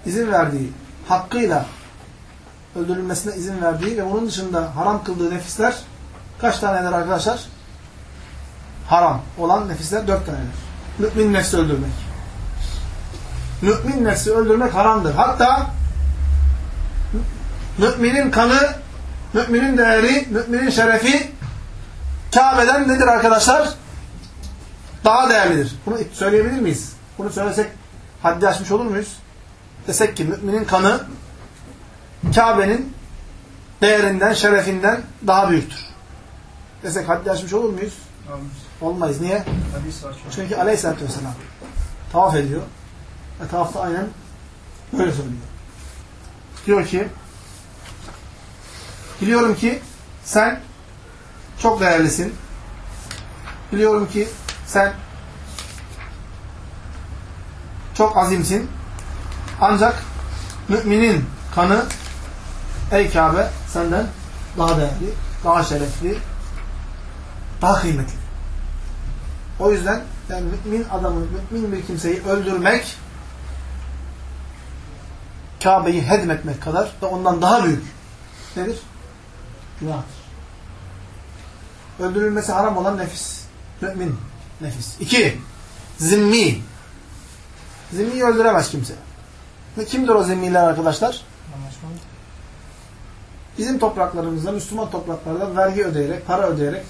izin verdiği, hakkıyla öldürülmesine izin verdiği ve bunun dışında haram kıldığı nefisler kaç tanedir arkadaşlar? Haram olan nefisler dört tanedir. Mümin nefsi öldürmek. Mümin nefsi öldürmek haramdır. Hatta müminin kanı, müminin değeri, müminin şerefi Kabe'den nedir arkadaşlar? Daha değerlidir. Bunu söyleyebilir miyiz? Bunu söylesek haddi aşmış olur muyuz? Desek ki müminin kanı Kabe'nin değerinden, şerefinden daha büyüktür. Desek haddi aşmış olur muyuz? Olmayız. Niye? Çünkü aleyhissalatü vesselam tavaf ediyor. Ve tavafta aynen böyle söylüyor. Diyor ki biliyorum ki sen çok değerlisin. Biliyorum ki sen çok azimsin. Ancak müminin kanı ey Kabe senden daha değerli, daha şerefli, daha kıymetli. O yüzden yani mümin adamı, mümin bir kimseyi öldürmek Kabe'yi hedmetmek kadar ve ondan daha büyük nedir? Günahtır. Öldürülmesi haram olan nefis. Mümin nefis. İki, zimmi. Zimmiyi öldüremez kimse. Kimdir o zimmiler arkadaşlar? Bizim topraklarımızda, Müslüman topraklarda vergi ödeyerek, para ödeyerek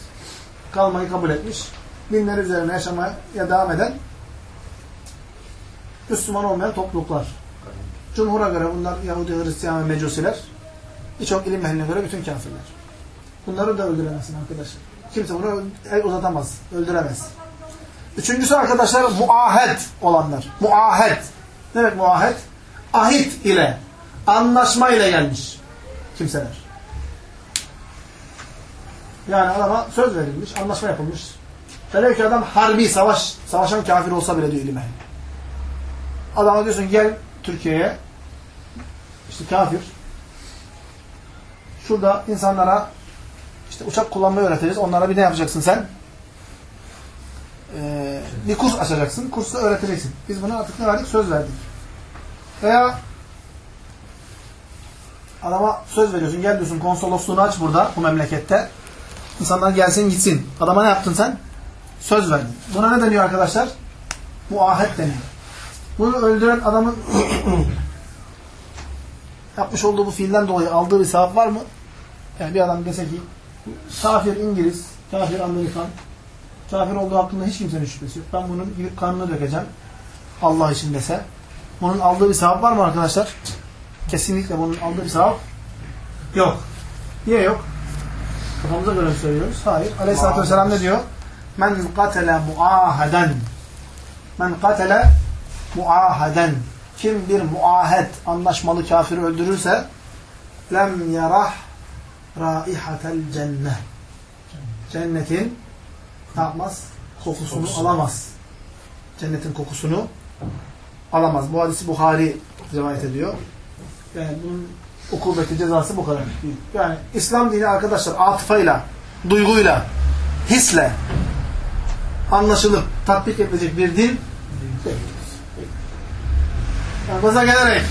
kalmayı kabul etmiş, dinler üzerine yaşamaya devam eden Müslüman olmayan topluluklar. Cumhur'a göre bunlar Yahudi, Hristiyan ve Mecusiler. Birçok ilim ehline göre bütün kafirler. Bunları da öldüremezsin arkadaşlar. Kimse bunu el uzatamaz, öldüremez. Üçüncüsü arkadaşlar muahed olanlar. Muahed. Ne demek muahed? Ahit ile, anlaşma ile gelmiş kimseler. Yani adama söz verilmiş, anlaşma yapılmış. Velev ki adam harbi, savaş, savaşan kafir olsa bile diyor ilim. Adama diyorsun gel Türkiye'ye, işte kafir, şurada insanlara işte uçak kullanmayı öğreteceğiz. Onlara bir ne yapacaksın sen? Ee, bir kurs açacaksın. Kursu öğreteceksin. Biz buna artık ne verdik? Söz verdik. Veya adama söz veriyorsun. Gel diyorsun konsolosluğunu aç burada bu memlekette. İnsanlar gelsin gitsin. Adama ne yaptın sen? Söz verdin. Buna ne deniyor arkadaşlar? Muahet deniyor. Bunu öldüren adamın yapmış olduğu bu fiilden dolayı aldığı bir sevap var mı? Yani bir adam dese ki kafir İngiliz, kafir Amerikan, kafir olduğu hakkında hiç kimsenin şüphesi yok. Ben bunun gidip kanını dökeceğim. Allah için dese. Bunun aldığı bir sevap var mı arkadaşlar? Kesinlikle bunun aldığı bir sevap yok. Niye yok? Kafamıza göre söylüyoruz? Hayır. Aleyhisselatü Vesselam ne diyor? Men katele muaheden. Men katele muaheden. Kim bir muahed, anlaşmalı kafiri öldürürse lem yarah raihatel cennet. Cennetin ne yapmaz? Kokusunu Kokusu. alamaz. Cennetin kokusunu alamaz. Bu hadisi Buhari rivayet ediyor. Yani bunun ukubeti cezası bu kadar. Yani İslam dini arkadaşlar atıfayla, duyguyla, hisle anlaşılıp tatbik edilecek bir din değil. Yani gaza gelerek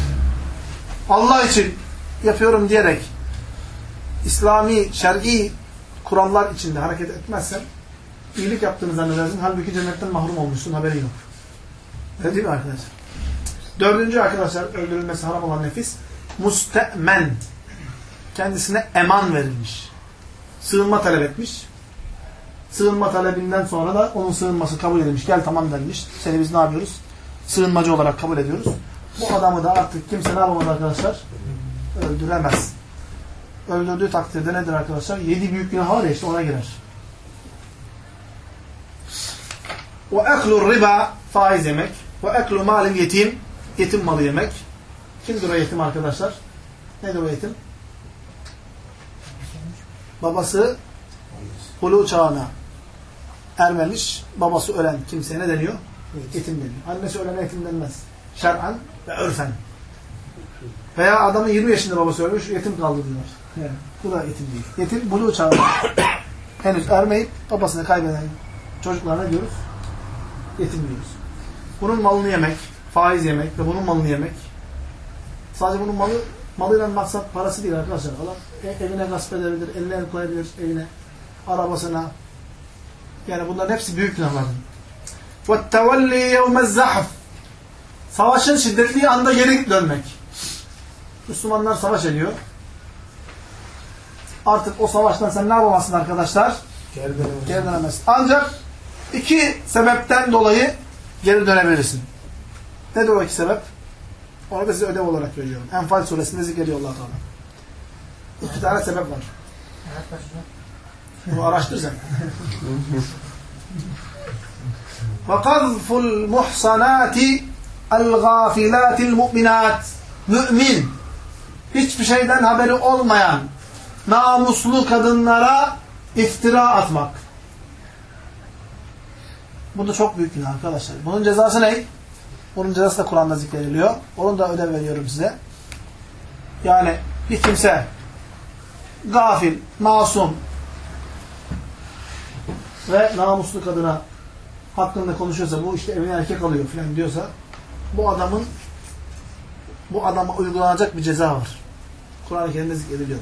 Allah için yapıyorum diyerek İslami, şer'i kuramlar içinde hareket etmezsen iyilik yaptığını zannedersin. Halbuki cennetten mahrum olmuşsun. Haberin yok. Değil mi arkadaşlar? Dördüncü arkadaşlar öldürülmesi haram olan nefis mustemen. Kendisine eman verilmiş. Sığınma talep etmiş. Sığınma talebinden sonra da onun sığınması kabul edilmiş. Gel tamam denmiş. Seni biz ne yapıyoruz? Sığınmacı olarak kabul ediyoruz. Bu adamı da artık kimse ne yapamaz arkadaşlar? Öldüremez. Öldürdüğü takdirde nedir arkadaşlar? Yedi büyük günah var ya işte ona girer. Ve eklu riba faiz yemek. Ve eklu malin yetim yetim malı yemek. Kimdir o yetim arkadaşlar? Nedir o yetim? Babası hulu çağına ermemiş, babası ölen kimseye ne deniyor? Yetim deniyor. Annesi ölene yetim denmez. Şer'an ve örfen. Veya adamın 20 yaşında babası ölmüş, yetim kaldı diyorlar. Yani, bu da yetim değil. Yetim buluğ çağına henüz ermeyip babasını kaybeden çocuklarına diyoruz? Yetim diyoruz. Bunun malını yemek, faiz yemek ve bunun malını yemek. Sadece bunun malı, malıyla maksat parası değil arkadaşlar. Allah e- evine gasp edebilir, eline el koyabilir, evine, arabasına. Yani bunların hepsi büyük günahlardır. وَالتَّوَلِّي يَوْمَ الزَّحْفِ Savaşın şiddetli anda geri dönmek. Müslümanlar savaş ediyor. Artık o savaştan sen ne yapamazsın arkadaşlar? Geri dönemez. Geri dönemezsin. Ancak iki sebepten dolayı geri dönebilirsin. Nedir o iki sebep? Onu da size ödev olarak veriyorum. Enfal suresinde zikrediyor allah Teala. İki tane sebep var. Bunu araştır sen. وَقَذْفُ الْمُحْصَنَاتِ الْغَافِلَاتِ الْمُؤْمِنَاتِ Mümin, hiçbir şeyden haberi olmayan, namuslu kadınlara iftira atmak. Bu da çok büyük günah arkadaşlar. Bunun cezası ne? Bunun cezası da Kur'an'da zikrediliyor. Onun da ödev veriyorum size. Yani bir kimse gafil, masum ve namuslu kadına hakkında konuşuyorsa, bu işte evine erkek alıyor falan diyorsa, bu adamın bu adama uygulanacak bir ceza var. Kur'an-ı Kerim'de zikrediliyor.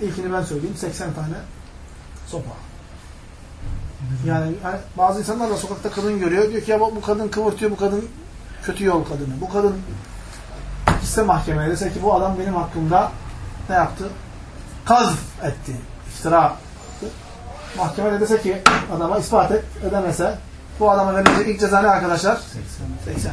İlkini ben söyleyeyim. 80 tane sopa. Yani hani bazı insanlar da sokakta kadın görüyor. Diyor ki ya bu kadın kıvırtıyor, bu kadın kötü yol kadını. Bu kadın gitse mahkemeye dese ki bu adam benim hakkımda ne yaptı? Kazf etti. İftira attı. Mahkemede dese ki adama ispat et, edemese bu adama verilecek ilk ceza ne arkadaşlar? 80. 80.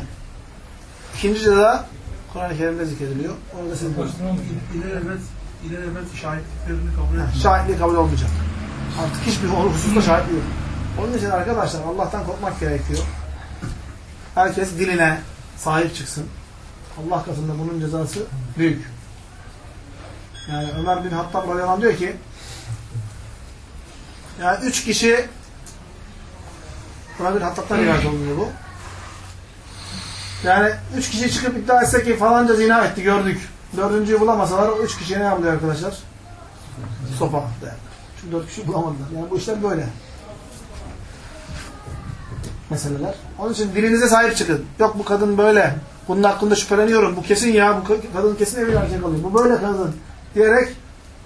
İkinci ceza Kur'an-ı Kerim'de zikrediliyor. Onu da sizin İlelebet, ilelebet şahitliklerini kabul etmiyor. şahitliği kabul olmayacak. Artık hiçbir hususta şahitliği yok. Onun için arkadaşlar Allah'tan korkmak gerekiyor. Herkes diline sahip çıksın. Allah katında bunun cezası büyük. Yani Ömer bin Hattab radıyallahu diyor ki yani üç kişi Ömer bin Hattab'tan rivayet oluyor bu. Yani üç kişi çıkıp iddia etse ki falanca zina etti gördük. Dördüncüyü bulamasalar o üç kişiye ne yapılıyor arkadaşlar? Sopa derler. Şu dört kişi bulamadılar. Yani bu işler böyle. Meseleler. Onun için dilinize sahip çıkın. Yok bu kadın böyle. Bunun hakkında şüpheleniyorum. Bu kesin ya. Bu ka- kadın kesin evine erkek alıyor. Bu böyle kadın. Diyerek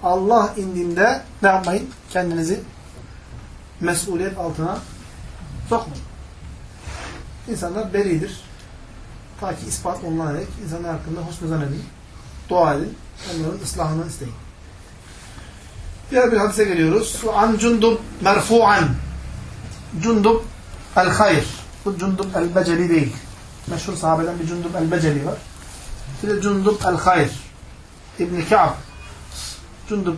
Allah indinde ne yapmayın? Kendinizi mesuliyet altına sokmayın. İnsanlar beridir. Ta ki ispat olunan dek insanlar hakkında husnü zannedin. Dua edin. Onların ıslahını isteyin. Diğer bir hadise geliyoruz. An Cundub merfu'an. Cundub el-hayr. Bu Cundub el-beceli değil. Meşhur sahabeden bir Cundub el-beceli var. Bir de Cundub el-hayr. İbn-i Ka'b. Cundub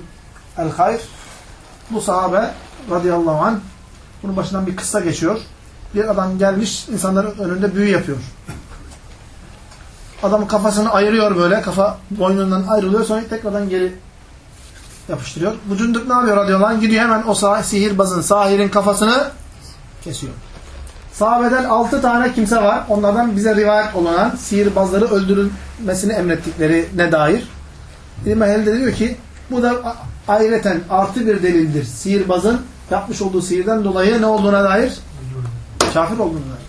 el-hayr. Bu sahabe radıyallahu anh bunun başından bir kıssa geçiyor. Bir adam gelmiş insanların önünde büyü yapıyor. Adamın kafasını ayırıyor böyle. Kafa boynundan ayrılıyor. Sonra tekrardan geri yapıştırıyor. Bu cündük ne yapıyor radıyallahu anh? Gidiyor hemen o sah sihirbazın, sahirin kafasını kesiyor. Sahabeden altı tane kimse var. Onlardan bize rivayet olan sihirbazları öldürülmesini emrettiklerine dair. İlim ehli de diyor ki bu da ayreten artı bir delildir. Sihirbazın yapmış olduğu sihirden dolayı ne olduğuna dair? Kafir olduğuna dair.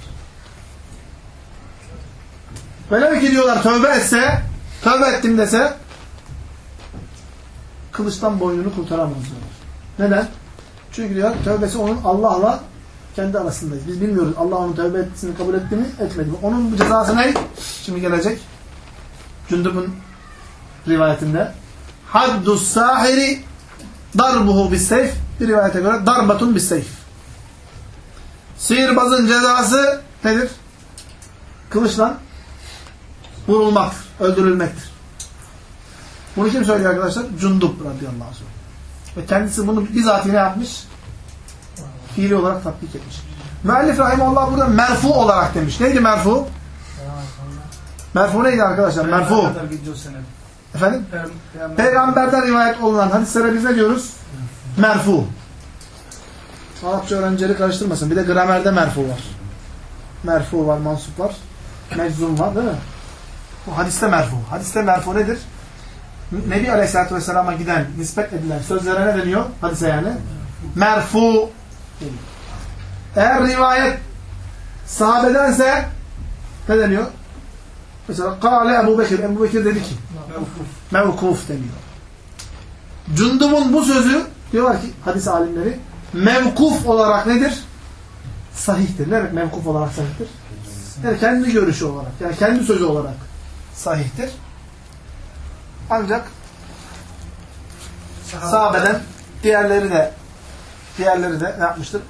Böyle ki diyorlar tövbe etse, tövbe ettim dese kılıçtan boynunu kurtaramaz diyorlar. Neden? Çünkü diyor tövbesi onun Allah'la kendi arasındayız. Biz bilmiyoruz Allah onun tövbe etmesini kabul etti mi, etmedi mi? Onun cezası ne? Şimdi gelecek. Cündüb'ün rivayetinde. Haddus sahiri darbuhu bis seyf. Bir rivayete göre darbatun bis seyf. Sihirbazın cezası nedir? Kılıçla vurulmaktır, öldürülmektir. Bunu kim söylüyor arkadaşlar? Cundub radıyallahu anh. Ve kendisi bunu bizzat ne yapmış? Fiili olarak tatbik etmiş. Müellif rahimahullah burada merfu olarak demiş. Neydi merfu? Merfu neydi arkadaşlar? Merfu. Efendim? Peygamberden rivayet olunan hadislere biz ne diyoruz? Merfu. Arapça öğrencileri karıştırmasın. Bir de gramerde merfu var. Merfu var, mansup var. Meczum var değil mi? Bu hadiste merfu. Hadiste merfu nedir? Nebi Aleyhisselatü Vesselam'a giden, nispet edilen sözlere ne deniyor? Hadise yani. Merfu. Eğer rivayet sahabedense ne deniyor? Mesela Kale Ebu Bekir. Ebu Bekir dedi ki mevkuf deniyor. Cundub'un bu sözü diyorlar ki hadis alimleri mevkuf olarak nedir? Sahihtir. Ne demek mevkuf olarak sahihtir? Yani kendi görüşü olarak, yani kendi sözü olarak sahihtir. Ancak sahabeden diğerleri de diğerleri de ne yapmıştır?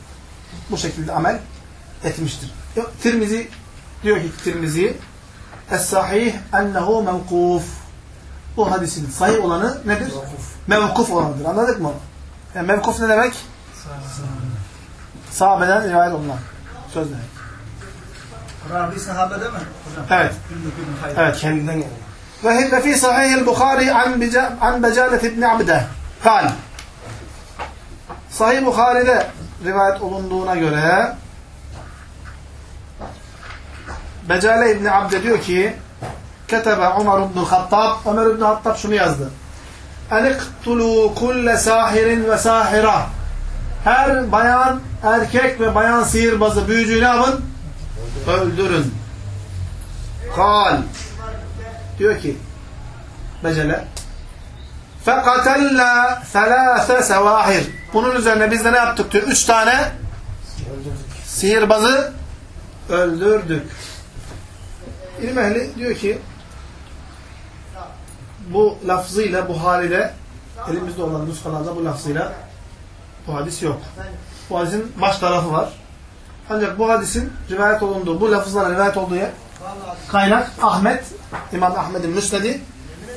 Bu şekilde amel etmiştir. Tirmizi diyor ki Tirmizi Es-sahih ennehu mevkuf. Bu hadisin sahih olanı nedir? Mevkuf olanıdır. Anladık mı? Yani mevkuf ne demek? Sahabeden rivayet olunan. Söz demek. Rabi sahabede mi? Hocam. Evet. Evet. Kendinden geliyor. Fi sahih el-Bukhari an, Beca- an Becalet ibn Abde. Kal. Sahih Bukhari'de rivayet olunduğuna göre Becale İbni Abde diyor ki Ketebe Umar ibn Hattab Ömer ibn Hattab şunu yazdı. Eniktulu kulle sahirin ve sahira Her bayan, erkek ve bayan sihirbazı, büyücüyü ne yapın? Öldürün. Kal Diyor ki Becele فَقَتَلَّا ثَلَاثَ سَوَاهِرْ Bunun üzerine biz de ne yaptık diyor? Üç tane sihirbazı öldürdük. İlim ehli diyor ki bu lafzıyla Buhari'de elimizde olan nuskalarda bu lafzıyla bu hadis yok. Bu hadisin baş tarafı var. Ancak bu hadisin rivayet olunduğu, bu lafızlara rivayet olduğu yer, kaynak Ahmet, İmam Ahmet'in Müsnedi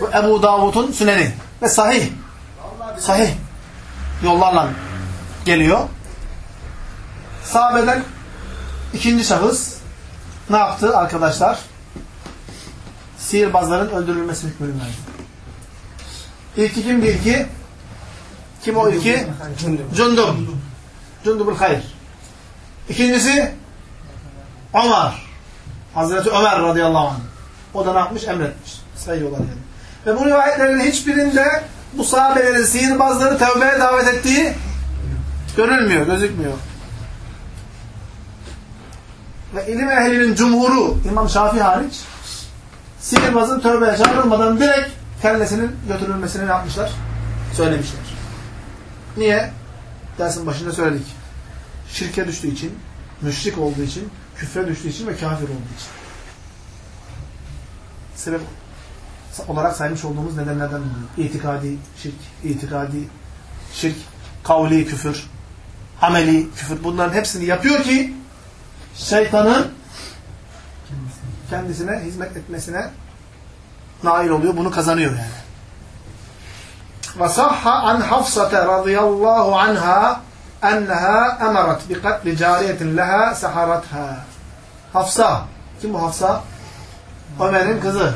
ve Ebu Davud'un Süneni ve sahih. Sahih yollarla geliyor. Sahabeden ikinci şahıs ne yaptı arkadaşlar? Sihirbazların öldürülmesi hükmünü verdi. İlki kimdi ilki? Kim o ilki? Cundub. Cundubul hayır. İkincisi Ömer. Hazreti Ömer radıyallahu anh. O da ne yapmış? Emretmiş. Sayıyorlar yani. Ve bu rivayetlerin hiçbirinde bu sahabelerin sihirbazları tevbeye davet ettiği görülmüyor, gözükmüyor. Ve ilim ehlinin cumhuru İmam Şafii hariç sihirbazın tövbeye çağrılmadan direkt kellesinin götürülmesini yapmışlar? Söylemişler. Niye? Dersin başında söyledik. Şirke düştüğü için, müşrik olduğu için, küfre düştüğü için ve kafir olduğu için. Sebep olarak saymış olduğumuz nedenlerden dolayı. İtikadi şirk, itikadi şirk, kavli küfür, ameli küfür. Bunların hepsini yapıyor ki şeytanın kendisine hizmet etmesine nail oluyor. Bunu kazanıyor yani. وصح عن حفصة رضي الله عنها أنها أمرت بقتل جارية لها سحرتها Hafsa. Kim bu Hafsa? Ömer'in kızı.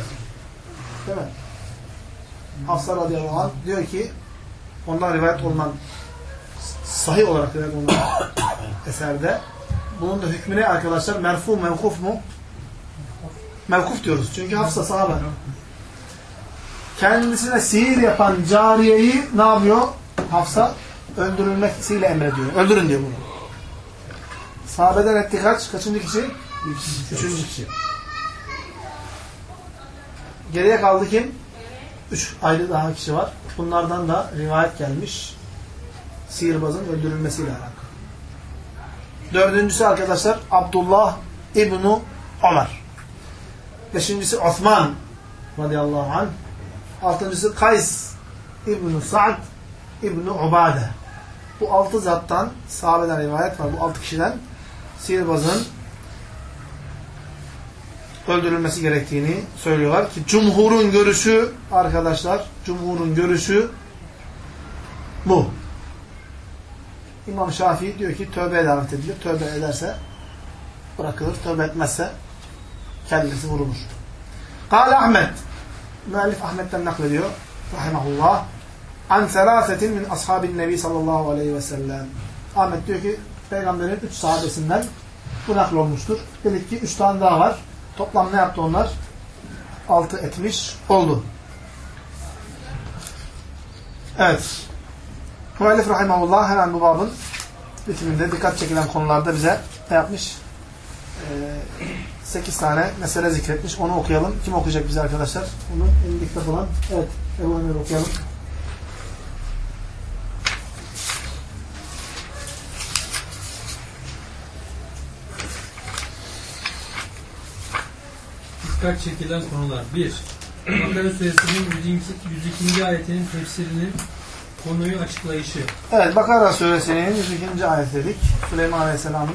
Değil mi? Hafsa radıyallahu anh diyor ki ondan rivayet olunan sahih olarak rivayet olunan eserde bunun da hükmü ne arkadaşlar? Merfu, mevkuf mu? Mevkuf diyoruz. Çünkü Hafsa sahabe. Kendisine sihir yapan cariyeyi ne yapıyor? Hafsa öldürülmesiyle emrediyor. Öldürün diyor bunu. Sahabeden etti kaç? Kaçıncı kişi? Üçüncü kişi. Geriye kaldı kim? Üç ayrı daha kişi var. Bunlardan da rivayet gelmiş. Sihirbazın öldürülmesiyle alakalı. Dördüncüsü arkadaşlar Abdullah İbnu Ömer. Beşincisi Osman radıyallahu anh. Altıncısı Kays İbnu Sa'd İbnu Ubade. Bu altı zattan sahabeden rivayet var. Bu altı kişiden sihirbazın öldürülmesi gerektiğini söylüyorlar ki cumhurun görüşü arkadaşlar cumhurun görüşü bu. İmam Şafii diyor ki tövbe davet edilir. Tövbe ederse bırakılır. Tövbe etmezse kendisi vurulur. Kale Ahmet müellif Ahmet'ten naklediyor rahimahullah an selasetin min ashabin nebi sallallahu aleyhi ve sellem Ahmet diyor ki peygamberin üç sahabesinden bu nakl olmuştur. Dedik ki üç tane daha var. Toplam ne yaptı onlar? Altı etmiş oldu. Evet. Müellif rahimahullah hemen bu babın bitiminde dikkat çekilen konularda bize ne yapmış? Ee, sekiz tane mesele zikretmiş. Onu okuyalım. Kim okuyacak bize arkadaşlar? Onu kitap olan. Evet. Ebu Ömer okuyalım. Dikkat çekilen konular. 1. Bakara suresinin 102. 102. ayetinin tefsirinin konuyu açıklayışı. Evet. Bakara suresinin 102. ayet dedik. Süleyman Aleyhisselam'ın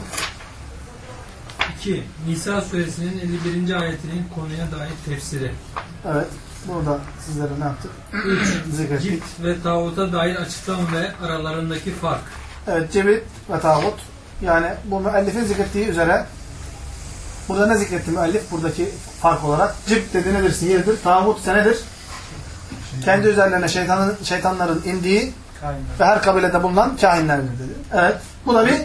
2. Nisa suresinin 51. ayetinin konuya dair tefsiri. Evet. Bunu da sizlere ne yaptık? 3. Zikrettik. Cipt ve tağuta dair açıklama ve aralarındaki fark. Evet. Cebit ve tağut. Yani bu müellifin zikrettiği üzere burada ne zikretti müellif? Buradaki fark olarak. Cibt dedi nedir? Sihirdir. Tağut ise nedir? Kendi üzerlerine şeytanın, şeytanların indiği ve her kabilede bulunan kahinlerdir dedi. Evet. Bu da bir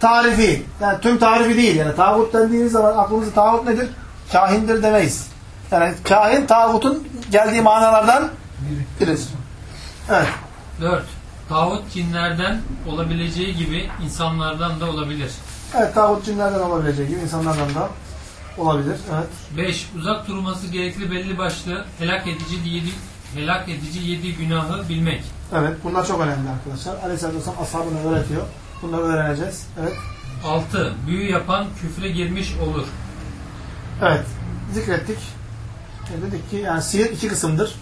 tarifi. Yani tüm tarifi değil. Yani tağut dendiğiniz zaman aklımızda tağut nedir? Kahindir demeyiz. Yani kahin tağutun geldiği manalardan biridir. Evet. 4. Tağut cinlerden olabileceği gibi insanlardan da olabilir. Evet tağut cinlerden olabileceği gibi insanlardan da olabilir. Evet. 5. Uzak durması gerekli belli başlı helak edici yedi, helak edici yedi günahı bilmek. Evet. Bunlar çok önemli arkadaşlar. Aleyhisselatü Vesselam ashabına öğretiyor. Bunları öğreneceğiz. Evet. 6. Büyü yapan küfre girmiş olur. Evet. Zikrettik. E dedik ki yani sihir iki kısımdır.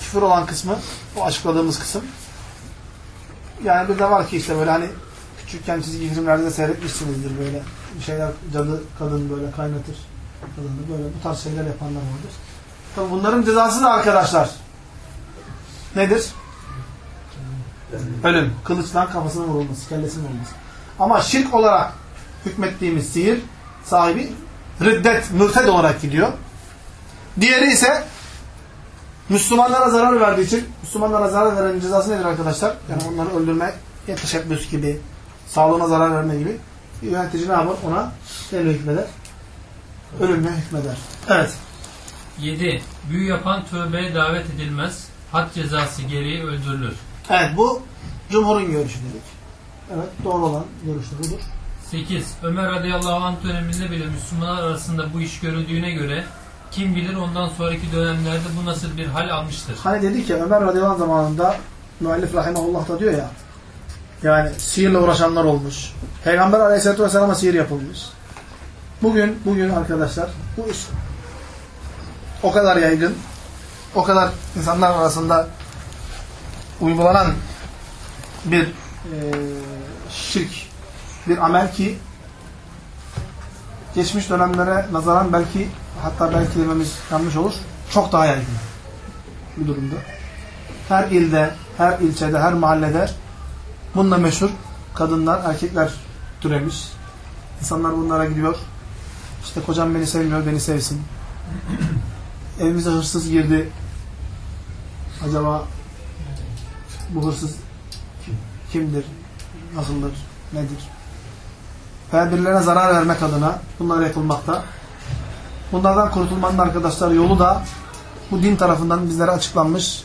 Küfür olan kısmı o açıkladığımız kısım. Yani bir de var ki işte böyle hani küçükken çizgi filmlerde seyretmişsinizdir böyle bir şeyler cadı kadın böyle kaynatır kadını böyle bu tarz şeyler yapanlar vardır. Tabi bunların cezası da arkadaşlar nedir? Ölüm. Kılıçtan kafasının vurulması, kellesinin vurulması. Ama şirk olarak hükmettiğimiz sihir sahibi riddet, mürted olarak gidiyor. Diğeri ise Müslümanlara zarar verdiği için Müslümanlara zarar verenin cezası nedir arkadaşlar? Yani onları öldürme, teşebbüs gibi, sağlığına zarar verme gibi. Yönetici ne yapar? Ona neyle hükmeder? Ölümle hükmeder. Evet. 7. Büyü yapan tövbeye davet edilmez. Had cezası gereği öldürülür. Evet bu Cumhur'un görüşü dedik. Evet doğru olan görüş de budur. 8. Ömer radıyallahu anh döneminde bile Müslümanlar arasında bu iş görüldüğüne göre kim bilir ondan sonraki dönemlerde bu nasıl bir hal almıştır. Hani dedik ya Ömer radıyallahu anh zamanında müellif rahimahullah da diyor ya yani sihirle uğraşanlar olmuş. Peygamber aleyhissalatü vesselam'a sihir yapılmış. Bugün, bugün arkadaşlar bu iş o kadar yaygın, o kadar insanlar arasında uygulanan bir e, şirk, bir amel ki geçmiş dönemlere nazaran belki hatta belki dememiz yanlış olur. Çok daha yaygın bu durumda. her ilde, her ilçede, her mahallede bununla meşhur kadınlar, erkekler türemiş. İnsanlar bunlara gidiyor. İşte kocam beni sevmiyor, beni sevsin. Evimize hırsız girdi. Acaba bu hırsız kimdir? Nasıldır? Nedir? Veya birilerine zarar vermek adına bunlar yapılmakta. Bunlardan kurtulmanın arkadaşlar yolu da bu din tarafından bizlere açıklanmış.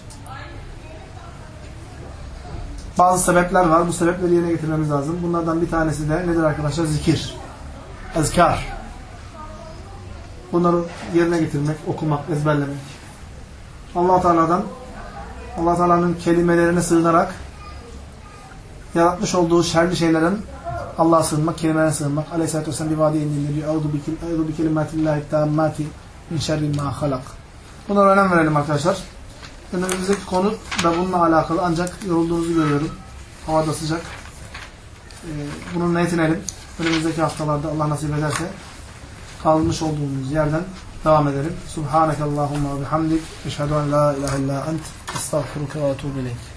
Bazı sebepler var. Bu sebepleri yerine getirmemiz lazım. Bunlardan bir tanesi de nedir arkadaşlar? Zikir. Ezkar. Bunları yerine getirmek, okumak, ezberlemek. allah Teala'dan allah Teala'nın kelimelerine sığınarak yaratmış olduğu şerli şeylerin Allah'a sığınmak, kelimelerine sığınmak. Aleyhisselatü Vesselam bir vadi indiğinde diyor. Euzu bi kelimatillahi tammati min şerri ma halak. Bunlara önem verelim arkadaşlar. Önümüzdeki konu da bununla alakalı ancak yorulduğunuzu görüyorum. Havada sıcak. Ee, bununla yetinelim. Önümüzdeki haftalarda Allah nasip ederse kalmış olduğumuz yerden devam edelim. Subhaneke Allahumma ve bihamdik. Eşhedü en la ilahe illa ent. Estağfiruke ve etûbü ileyk.